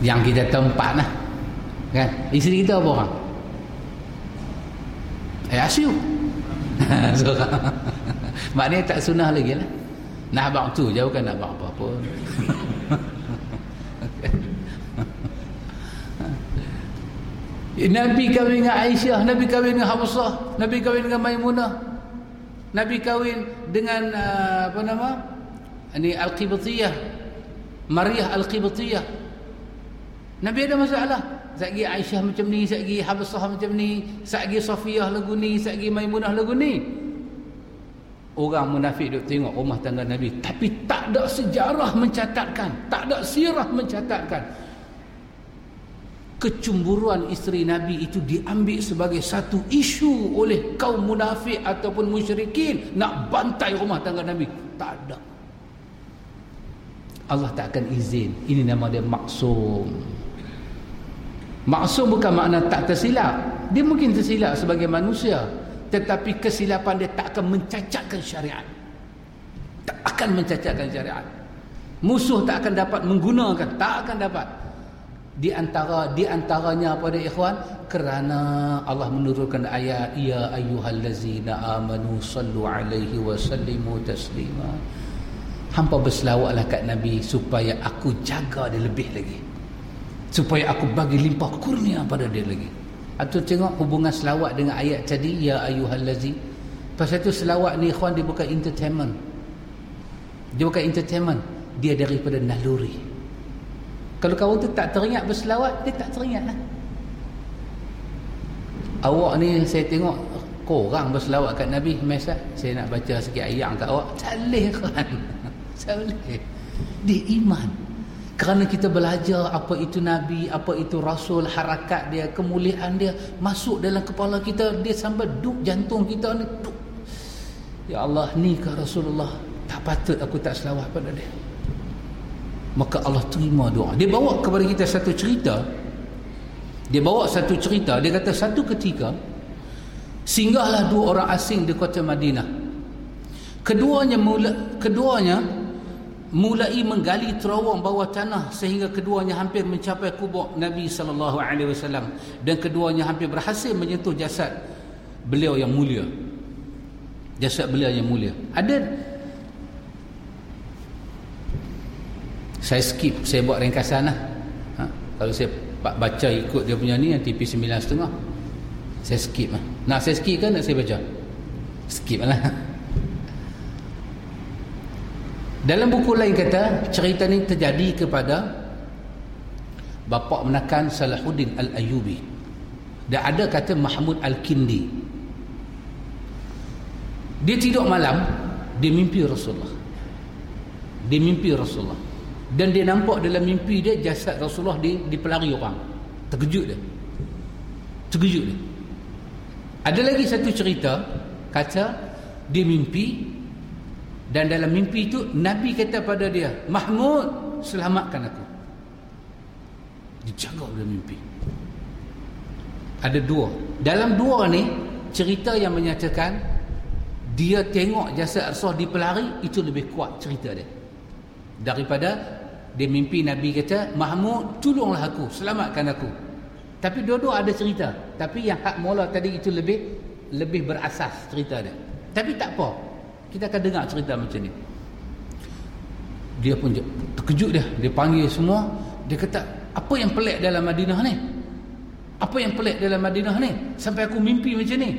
Yang kita tempat lah. Kan? Isteri kita berapa orang? Ask you. so, maknanya tak sunnah lagi lah. Bang tu je bukan nak bang apa Nabi kahwin dengan Aisyah, Nabi kahwin dengan Hafsah, Nabi kahwin dengan Maimunah. Nabi kahwin dengan uh, apa nama? Ini Al-Qibtiyah. Maryah Al-Qibtiyah. Nabi ada masalah. Sagi Aisyah macam ni, sagi Hafsah macam ni, sagi Safiyah lagu ni, sagi Maimunah lagu ni. Orang munafik duk tengok rumah tangga Nabi tapi tak ada sejarah mencatatkan, tak ada sirah mencatatkan kecemburuan isteri Nabi itu diambil sebagai satu isu oleh kaum munafik ataupun musyrikin nak bantai rumah tangga Nabi. Tak ada. Allah tak akan izin. Ini nama dia maksum. Maksum bukan makna tak tersilap. Dia mungkin tersilap sebagai manusia tetapi kesilapan dia tak akan mencacatkan syariat. Tak akan mencacatkan syariat. Musuh tak akan dapat menggunakan tak akan dapat di antara di antaranya pada ikhwan kerana Allah menurunkan ayat ya ayyuhallazina amanu sallu alaihi wa sallimu taslima. Hampa berselawatlah kat nabi supaya aku jaga dia lebih lagi. Supaya aku bagi limpah kurnia pada dia lagi. Atau tengok hubungan selawat dengan ayat tadi ya ayyuhallazi pasal tu selawat ni ikhwan dia bukan entertainment. Dia bukan entertainment. Dia daripada naluri kalau kawan tu tak teringat berselawat, dia tak teringat lah. Awak ni saya tengok korang berselawat kat Nabi Masa saya nak baca sikit ayat kat awak. Tak boleh kan tak boleh. Dia iman. Kerana kita belajar apa itu Nabi apa itu Rasul harakat dia kemuliaan dia masuk dalam kepala kita dia sampai duk jantung kita ni duk. Ya Allah ni ke Rasulullah? Tak patut aku tak selawat pada dia maka Allah terima doa. Dia bawa kepada kita satu cerita. Dia bawa satu cerita. Dia kata satu ketika singgahlah dua orang asing di kota Madinah. Keduanya mula keduanya mulai menggali terowong bawah tanah sehingga keduanya hampir mencapai kubur Nabi sallallahu alaihi wasallam dan keduanya hampir berhasil menyentuh jasad beliau yang mulia. Jasad beliau yang mulia. Ada saya skip saya buat ringkasan lah. Ha? kalau saya baca ikut dia punya ni yang TV 9.5 saya skip lah. Nak saya skip kan nak saya baca? Skip lah. Dalam buku lain kata cerita ni terjadi kepada bapa menakan Salahuddin Al-Ayubi. Dan ada kata Mahmud Al-Kindi. Dia tidur malam dia mimpi Rasulullah. Dia mimpi Rasulullah dan dia nampak dalam mimpi dia jasad Rasulullah di dipelari orang. Terkejut dia. Terkejut dia. Ada lagi satu cerita kata dia mimpi dan dalam mimpi itu Nabi kata pada dia Mahmud selamatkan aku. Dia jaga dalam mimpi. Ada dua. Dalam dua ni cerita yang menyatakan dia tengok jasad Rasulullah dipelari itu lebih kuat cerita dia daripada dia mimpi Nabi kata Mahmud tolonglah aku selamatkan aku. Tapi dua-dua ada cerita. Tapi yang hak mula tadi itu lebih lebih berasas cerita dia. Tapi tak apa. Kita akan dengar cerita macam ni. Dia pun terkejut dia. Dia panggil semua. Dia kata apa yang pelik dalam Madinah ni? Apa yang pelik dalam Madinah ni? Sampai aku mimpi macam ni.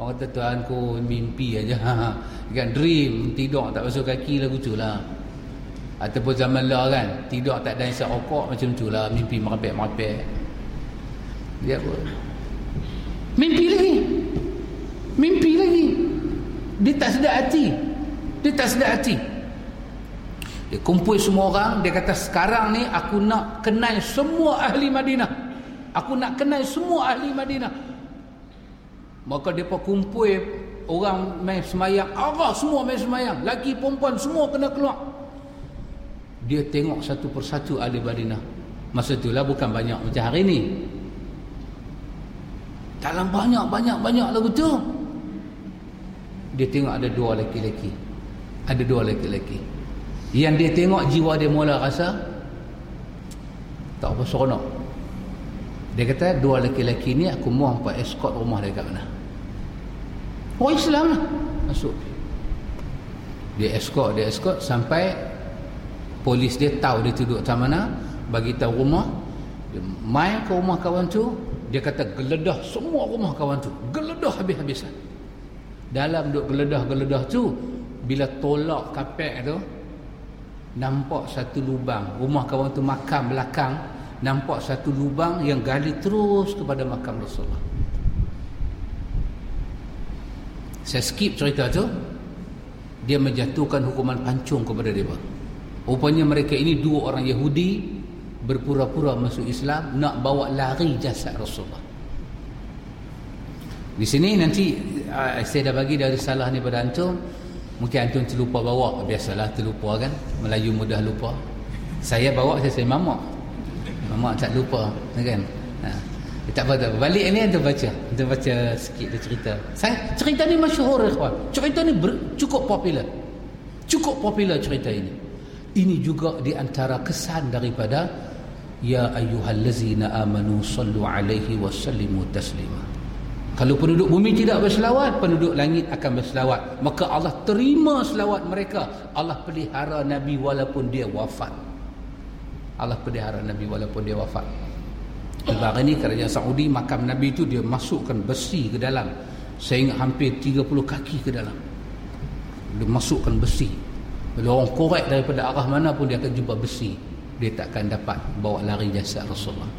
Orang kata tuanku mimpi aja. Kan dream tidur tak basuh kaki lagu tu lah ataupun zaman lah kan tidur tak ada isap rokok macam tu lah mimpi merepek-merepek dia apa? Mimpi lagi. Mimpi lagi. Dia tak sedar hati. Dia tak sedar hati. Dia kumpul semua orang dia kata sekarang ni aku nak kenal semua ahli Madinah. Aku nak kenal semua ahli Madinah. Maka dia pun kumpul orang main semayang. Allah semua main semayang. Lagi perempuan semua kena keluar dia tengok satu persatu ahli Madinah masa itulah bukan banyak macam hari ni. Dalam banyak-banyak-banyak lagu tu. Dia tengok ada dua lelaki-lelaki. Ada dua lelaki-lelaki. Yang dia tengok jiwa dia mula rasa tak apa seronok. Dia kata dua lelaki-lelaki ni aku mahu apa escort rumah dia kat mana. Orang Islam lah. Masuk. Dia escort dia escort sampai polis dia tahu dia duduk tak mana bagi tahu rumah. Dia main ke rumah kawan tu dia kata geledah semua rumah kawan tu geledah habis-habisan. Dalam duk geledah-geledah tu bila tolak kapek tu nampak satu lubang. Rumah kawan tu makam belakang nampak satu lubang yang gali terus kepada makam Rasulullah. Saya skip cerita tu. Dia menjatuhkan hukuman pancung kepada dia rupanya mereka ini dua orang Yahudi berpura-pura masuk Islam nak bawa lari jasad Rasulullah di sini nanti uh, saya dah bagi dari salah ni pada antum mungkin antum terlupa bawa biasalah terlupa kan Melayu mudah lupa saya bawa saya saya mamak mamak tak lupa kan ha. Eh, tak apa tak apa. Balik ni anda baca. Anda baca sikit dia cerita. Saya, cerita ni masyhur ikhwan. Cerita ni ber, cukup popular. Cukup popular cerita ini. Ini juga di antara kesan daripada ya ayyuhallazina amanu sallu alaihi wasallimu taslima. Kalau penduduk bumi tidak berselawat, penduduk langit akan berselawat. Maka Allah terima selawat mereka. Allah pelihara Nabi walaupun dia wafat. Allah pelihara Nabi walaupun dia wafat. Lebaran ni kerajaan Saudi makam Nabi itu dia masukkan besi ke dalam. Ingat hampir 30 kaki ke dalam. Dia masukkan besi. Bila orang korek daripada arah mana pun dia akan jumpa besi. Dia takkan dapat bawa lari jasad Rasulullah.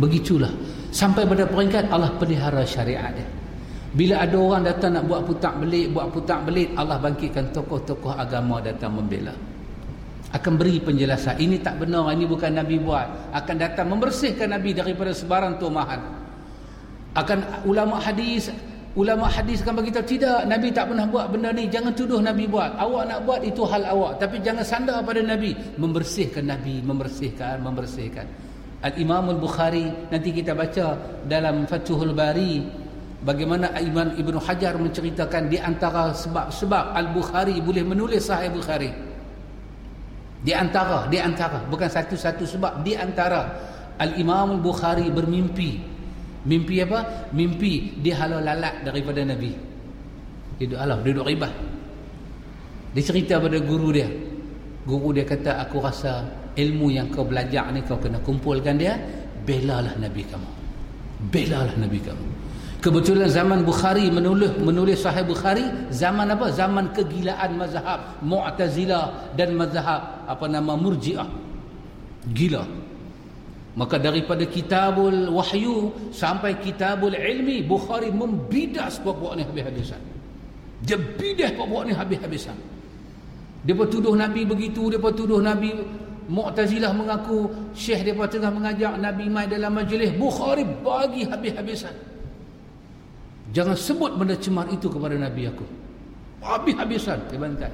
Begitulah. Sampai pada peringkat Allah pelihara syariat dia. Bila ada orang datang nak buat putak belit, buat putak belit, Allah bangkitkan tokoh-tokoh agama datang membela akan beri penjelasan ini tak benar ini bukan Nabi buat akan datang membersihkan Nabi daripada sebarang tumahan akan ulama hadis ulama hadis akan beritahu tidak Nabi tak pernah buat benda ni. Jangan tuduh Nabi buat. Awak nak buat itu hal awak. Tapi jangan sandar pada Nabi. Membersihkan Nabi membersihkan membersihkan. Al-Imam Al-Bukhari nanti kita baca dalam Fathul Bari bagaimana Imam Ibn Hajar menceritakan di antara sebab-sebab Al-Bukhari boleh menulis Sahih Bukhari. Di antara, di antara, bukan satu-satu sebab di antara. Al-Imam Al-Bukhari bermimpi. Mimpi apa? Mimpi dia halau lalat daripada Nabi. Halau, dia duduk ribah. Dia cerita pada guru dia. Guru dia kata, aku rasa ilmu yang kau belajar ni kau kena kumpulkan dia. Belalah Nabi kamu. Belalah Nabi kamu. Kebetulan zaman Bukhari menulis menulis Sahih Bukhari zaman apa? Zaman kegilaan mazhab Mu'tazilah dan mazhab apa nama Murji'ah. Gila. Maka daripada Kitabul Wahyu sampai Kitabul Ilmi Bukhari membidas buat-buat ni habis-habisan. Dia bidah buat-buat ni habis-habisan. Dia tuduh Nabi begitu, dia tuduh Nabi Mu'tazilah mengaku Syekh dia tengah mengajak Nabi mai dalam majlis Bukhari bagi habis-habisan. Jangan sebut benda cemar itu kepada Nabi aku. Habis-habisan dia bantai.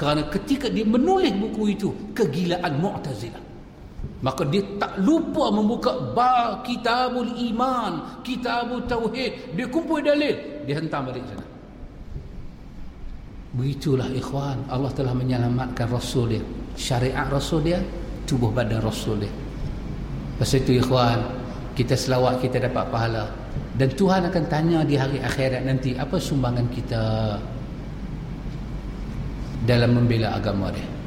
Kerana ketika dia menulis buku itu, kegilaan Mu'tazilah. Maka dia tak lupa membuka ba kitabul iman, kitabul tauhid. Dia kumpul dalil, dia hentam balik sana. Begitulah ikhwan, Allah telah menyelamatkan Rasul dia. Syariat Rasul dia, tubuh badan Rasul dia. Pasal itu ikhwan, kita selawat kita dapat pahala dan Tuhan akan tanya di hari akhirat nanti apa sumbangan kita dalam membela agama dia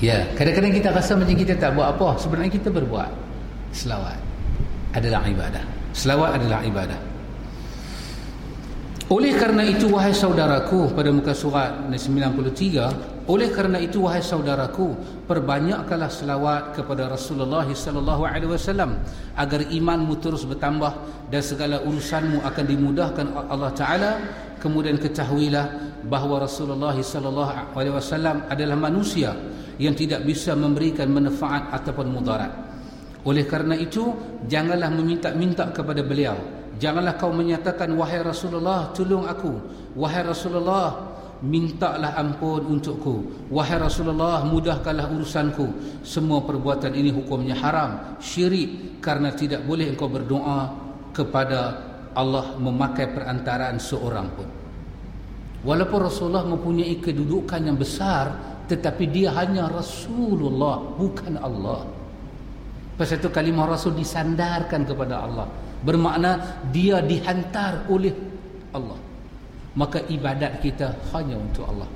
ya kadang-kadang kita rasa macam kita tak buat apa sebenarnya kita berbuat selawat. Adalah ibadah. Selawat adalah ibadah. Oleh kerana itu wahai saudaraku pada muka surat 93 oleh kerana itu wahai saudaraku, perbanyakkanlah selawat kepada Rasulullah sallallahu alaihi wasallam agar imanmu terus bertambah dan segala urusanmu akan dimudahkan Allah taala. Kemudian ketahuilah bahawa Rasulullah sallallahu alaihi wasallam adalah manusia yang tidak bisa memberikan manfaat ataupun mudarat. Oleh kerana itu, janganlah meminta-minta kepada beliau. Janganlah kau menyatakan wahai Rasulullah, tolong aku. Wahai Rasulullah, mintalah ampun untukku wahai Rasulullah mudahkanlah urusanku semua perbuatan ini hukumnya haram syirik karena tidak boleh engkau berdoa kepada Allah memakai perantaraan seorang pun walaupun Rasulullah mempunyai kedudukan yang besar tetapi dia hanya Rasulullah bukan Allah. Pasal itu kalimah Rasul disandarkan kepada Allah. Bermakna dia dihantar oleh Allah. Maka ibadat kita hanya untuk Allah.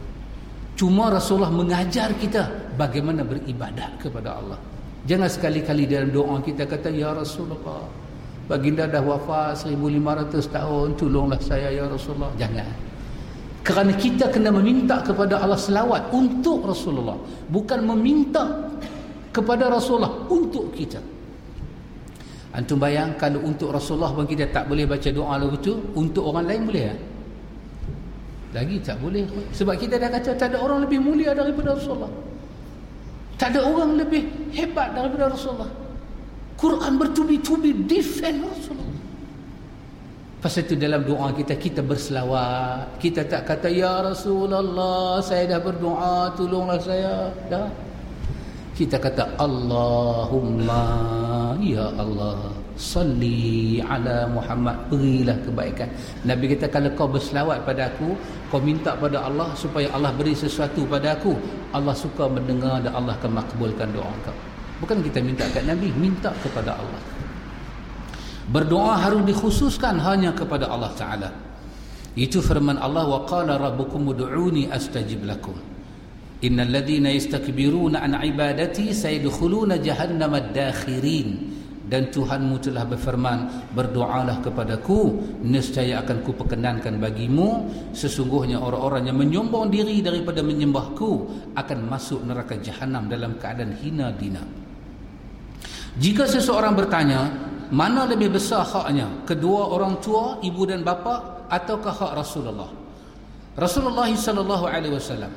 Cuma Rasulullah mengajar kita bagaimana beribadat kepada Allah. Jangan sekali-kali dalam doa kita kata ya Rasulullah baginda dah wafat 1500 tahun tolonglah saya ya Rasulullah. Jangan kerana kita kena meminta kepada Allah selawat untuk Rasulullah bukan meminta kepada Rasulullah untuk kita Antum bayang kalau untuk Rasulullah pun kita tak boleh baca doa lagu tu, untuk orang lain boleh tak? Lagi tak boleh. Sebab kita dah kata tak ada orang lebih mulia daripada Rasulullah. Tak ada orang lebih hebat daripada Rasulullah. Quran bertubi-tubi defend Rasulullah. Pasal itu dalam doa kita, kita berselawat. Kita tak kata, Ya Rasulullah, saya dah berdoa, tolonglah saya. Dah. Kita kata Allahumma ya Allah salli ala Muhammad. Berilah kebaikan. Nabi kata kalau kau berselawat pada aku kau minta pada Allah supaya Allah beri sesuatu pada aku Allah suka mendengar dan Allah akan makbulkan doa kau. Bukan kita minta kat Nabi minta kepada Allah berdoa harus dikhususkan hanya kepada Allah Ta'ala. Itu firman Allah wa qala rabbukum ud'uni astajib lakum. Innal ladhina yastakbiruna an ibadati sayadkhuluna jahannama dakhirin dan Tuhanmu telah berfirman berdoalah kepadaku nescaya akan ku perkenankan bagimu. Sesungguhnya orang-orang yang menyombong diri daripada menyembahku akan masuk neraka jahanam dalam keadaan hina dina. Jika seseorang bertanya mana lebih besar haknya? Kedua orang tua ibu dan bapa ataukah hak Rasulullah? Rasulullah sallallahu alaihi wasallam.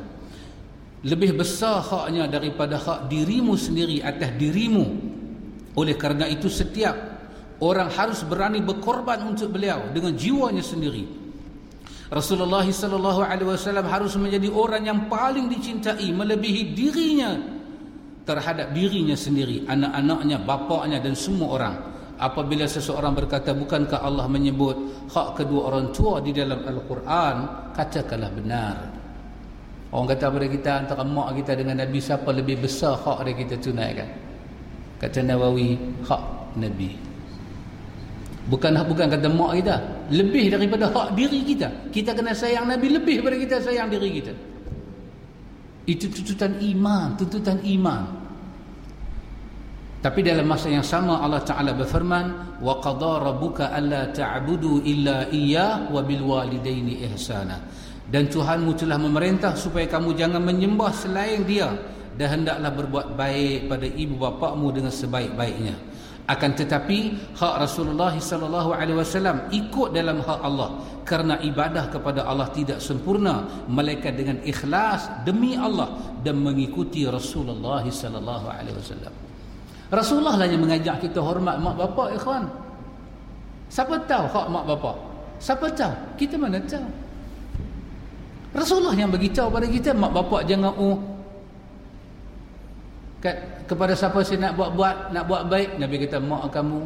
Lebih besar haknya daripada hak dirimu sendiri atas dirimu. Oleh kerana itu setiap orang harus berani berkorban untuk beliau dengan jiwanya sendiri. Rasulullah sallallahu alaihi wasallam harus menjadi orang yang paling dicintai melebihi dirinya terhadap dirinya sendiri anak-anaknya bapaknya dan semua orang apabila seseorang berkata bukankah Allah menyebut hak kedua orang tua di dalam al-Quran katakanlah benar Orang kata pada kita antara mak kita dengan Nabi siapa lebih besar hak dia kita tunaikan. Kata Nawawi hak Nabi. Bukan bukan kata mak kita, lebih daripada hak diri kita. Kita kena sayang Nabi lebih daripada kita sayang diri kita. Itu tuntutan iman, tuntutan iman. Tapi dalam masa yang sama Allah Taala berfirman, "Wa qadara rabbuka alla ta'budu illa iyyah wa bil walidaini ihsana." dan Tuhanmu telah memerintah supaya kamu jangan menyembah selain dia dan hendaklah berbuat baik pada ibu bapakmu dengan sebaik-baiknya akan tetapi hak Rasulullah sallallahu alaihi wasallam ikut dalam hak Allah kerana ibadah kepada Allah tidak sempurna melainkan dengan ikhlas demi Allah dan mengikuti Rasulullah sallallahu alaihi wasallam Rasulullah lah yang mengajak kita hormat mak bapak ikhwan. Siapa tahu hak mak bapak siapa tahu? Kita mana tahu? Rasulullah yang beritahu pada kita mak bapak jangan oh kat, kepada siapa saya nak buat-buat nak buat baik Nabi kata mak kamu.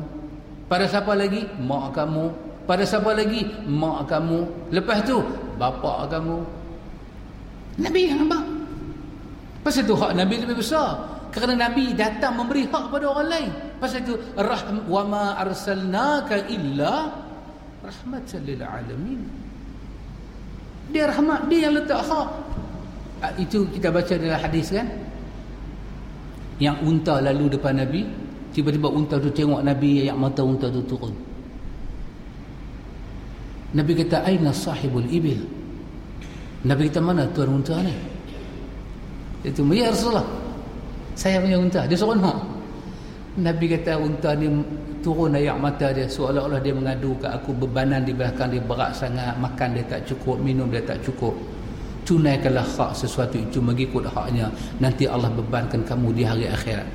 Pada siapa lagi? Mak kamu. Pada siapa lagi? Mak kamu. Lepas tu bapak kamu. Nabi yang nampak. Pasal tu hak Nabi lebih besar kerana Nabi datang memberi hak pada orang lain. Pasal itu rahm wa ma arsalnaka illa rahmatan lil alamin. Dia rahmat dia yang letak hak. Ah, itu kita baca dalam hadis kan? Yang unta lalu depan Nabi tiba-tiba unta tu tengok Nabi yang mata unta tu turun. Nabi kata aina sahibul ibil? Nabi kata mana tuan unta ni? Itu ya Rasulullah saya punya unta. Dia suruh nak Nabi kata unta ni turun air mata dia. Seolah-olah dia mengadu ke aku. Bebanan di belakang dia berat sangat. Makan dia tak cukup. Minum dia tak cukup. Tunaikanlah hak sesuatu itu. Mengikut haknya. Nanti Allah bebankan kamu di hari akhirat.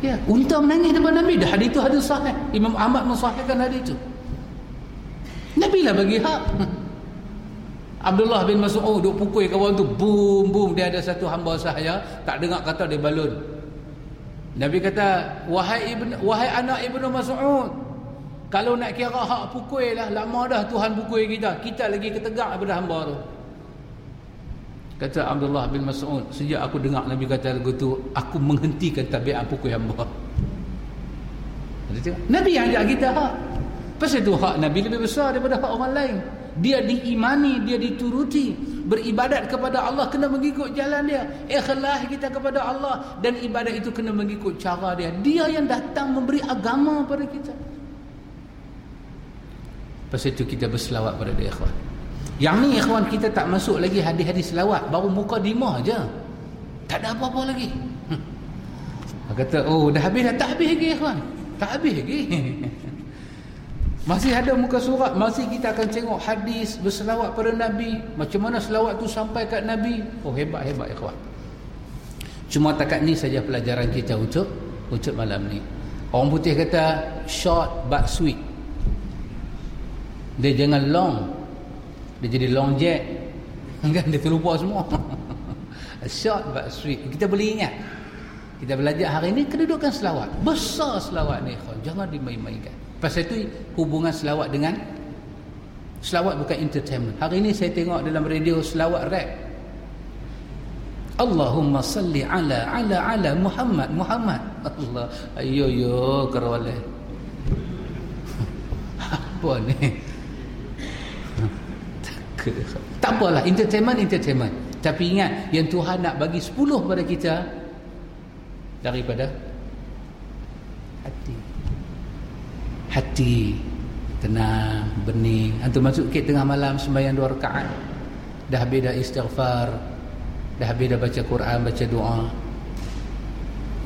Ya unta menangis depan Nabi. Dah hadis itu hadis sahih. Imam Ahmad mensahihkan hadis itu Nabi lah bagi hak Abdullah bin Mas'ud duk pukul kawan tu boom boom dia ada satu hamba sahaya tak dengar kata dia balun Nabi kata, wahai ibn, wahai anak ibnu Mas'ud, kalau nak kira hak pukul lah, lama dah Tuhan pukul kita. Kita lagi ketegak daripada hamba tu. Kata Abdullah bin Mas'ud, sejak aku dengar Nabi kata lagu tu, aku menghentikan tabiat pukul hamba. Nabi yang ajak kita hak. Pasal tu hak Nabi lebih besar daripada hak orang lain. Dia diimani dia dituruti. Beribadat kepada Allah kena mengikut jalan dia. Ikhlas kita kepada Allah. Dan ibadat itu kena mengikut cara dia. Dia yang datang memberi agama pada kita. Pasal itu kita berselawat pada dia ikhwan. Yang ni ikhwan kita tak masuk lagi hadis-hadis selawat. Baru muka dimah je. Tak ada apa-apa lagi. Hmm. kata oh dah habis dah tak habis lagi ikhwan. Tak habis lagi Masih ada muka surat Masih kita akan tengok hadis Berselawat pada Nabi. Macam mana selawat tu sampai kat Nabi? Oh hebat-hebat ikhwan. Cuma takat ni saja pelajaran kita untuk Untuk malam ni. Orang putih kata Short but sweet. Dia jangan long. Dia jadi long jet Kan dia terlupa semua. Short but sweet. Kita boleh ingat. Kita belajar hari ni Kedudukan selawat. Besar selawat ni Jangan dimain-mainkan Pasal itu hubungan selawat dengan selawat bukan entertainment. Hari ini saya tengok dalam radio selawat rap. Allahumma salli ala ala ala Muhammad Muhammad. Allah. Ayo yo kerawale. Apa ni? tak apalah entertainment entertainment. Tapi ingat yang Tuhan nak bagi 10 pada kita daripada hati hati tenang, bening. Antum masuk ke tengah malam sembahyang dua rakaat. Dah habis dah istighfar. Dah habis dah baca Quran, baca doa.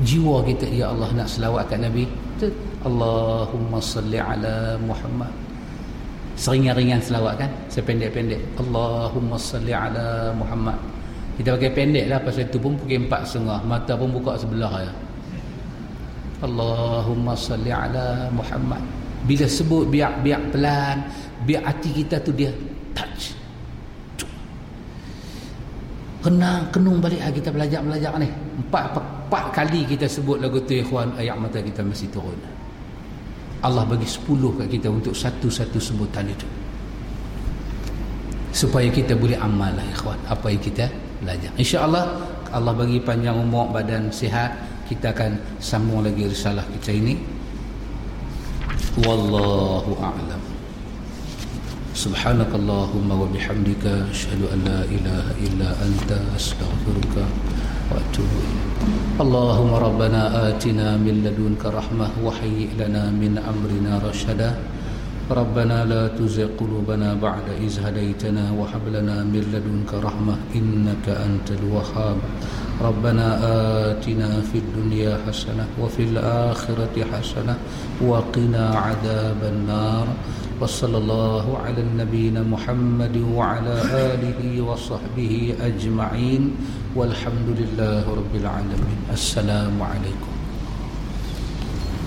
Jiwa kita ya Allah nak selawat kat Nabi. Allahumma salli ala Muhammad. Seringan-ringan selawat kan? Sependek-pendek. Allahumma salli ala Muhammad. Kita pakai pendek lah pasal itu pun pukul empat setengah. Mata pun buka sebelah ya. Allahumma salli ala Muhammad bila sebut biar-biar pelan biar hati kita tu dia touch. Kena kenung balik lah kita belajar-belajar ni. Empat, empat kali kita sebut lagu tu ikhwan ayat mata kita masih turun. Allah bagi sepuluh kat kita untuk satu-satu sebutan itu. Supaya kita boleh amal lah ikhwan. Apa yang kita belajar. insyaAllah Allah bagi panjang umur badan sihat. Kita akan sambung lagi risalah kita ini wallahu a'lam subhanakallahumma wa bihamdika asyhadu an la ilaha illa anta astaghfiruka wa atubu Allahumma rabbana atina min ladunka rahmah wa hayyi lana min amrina rashada ربنا لا تزغ قلوبنا بعد إذ هديتنا وهب لنا من لدنك رحمة إنك أنت الوهاب ربنا آتنا في الدنيا حسنة وفي الآخرة حسنة وقنا عذاب النار وصلى الله على النبينا محمد وعلى آله وصحبه أجمعين والحمد لله رب العالمين السلام عليكم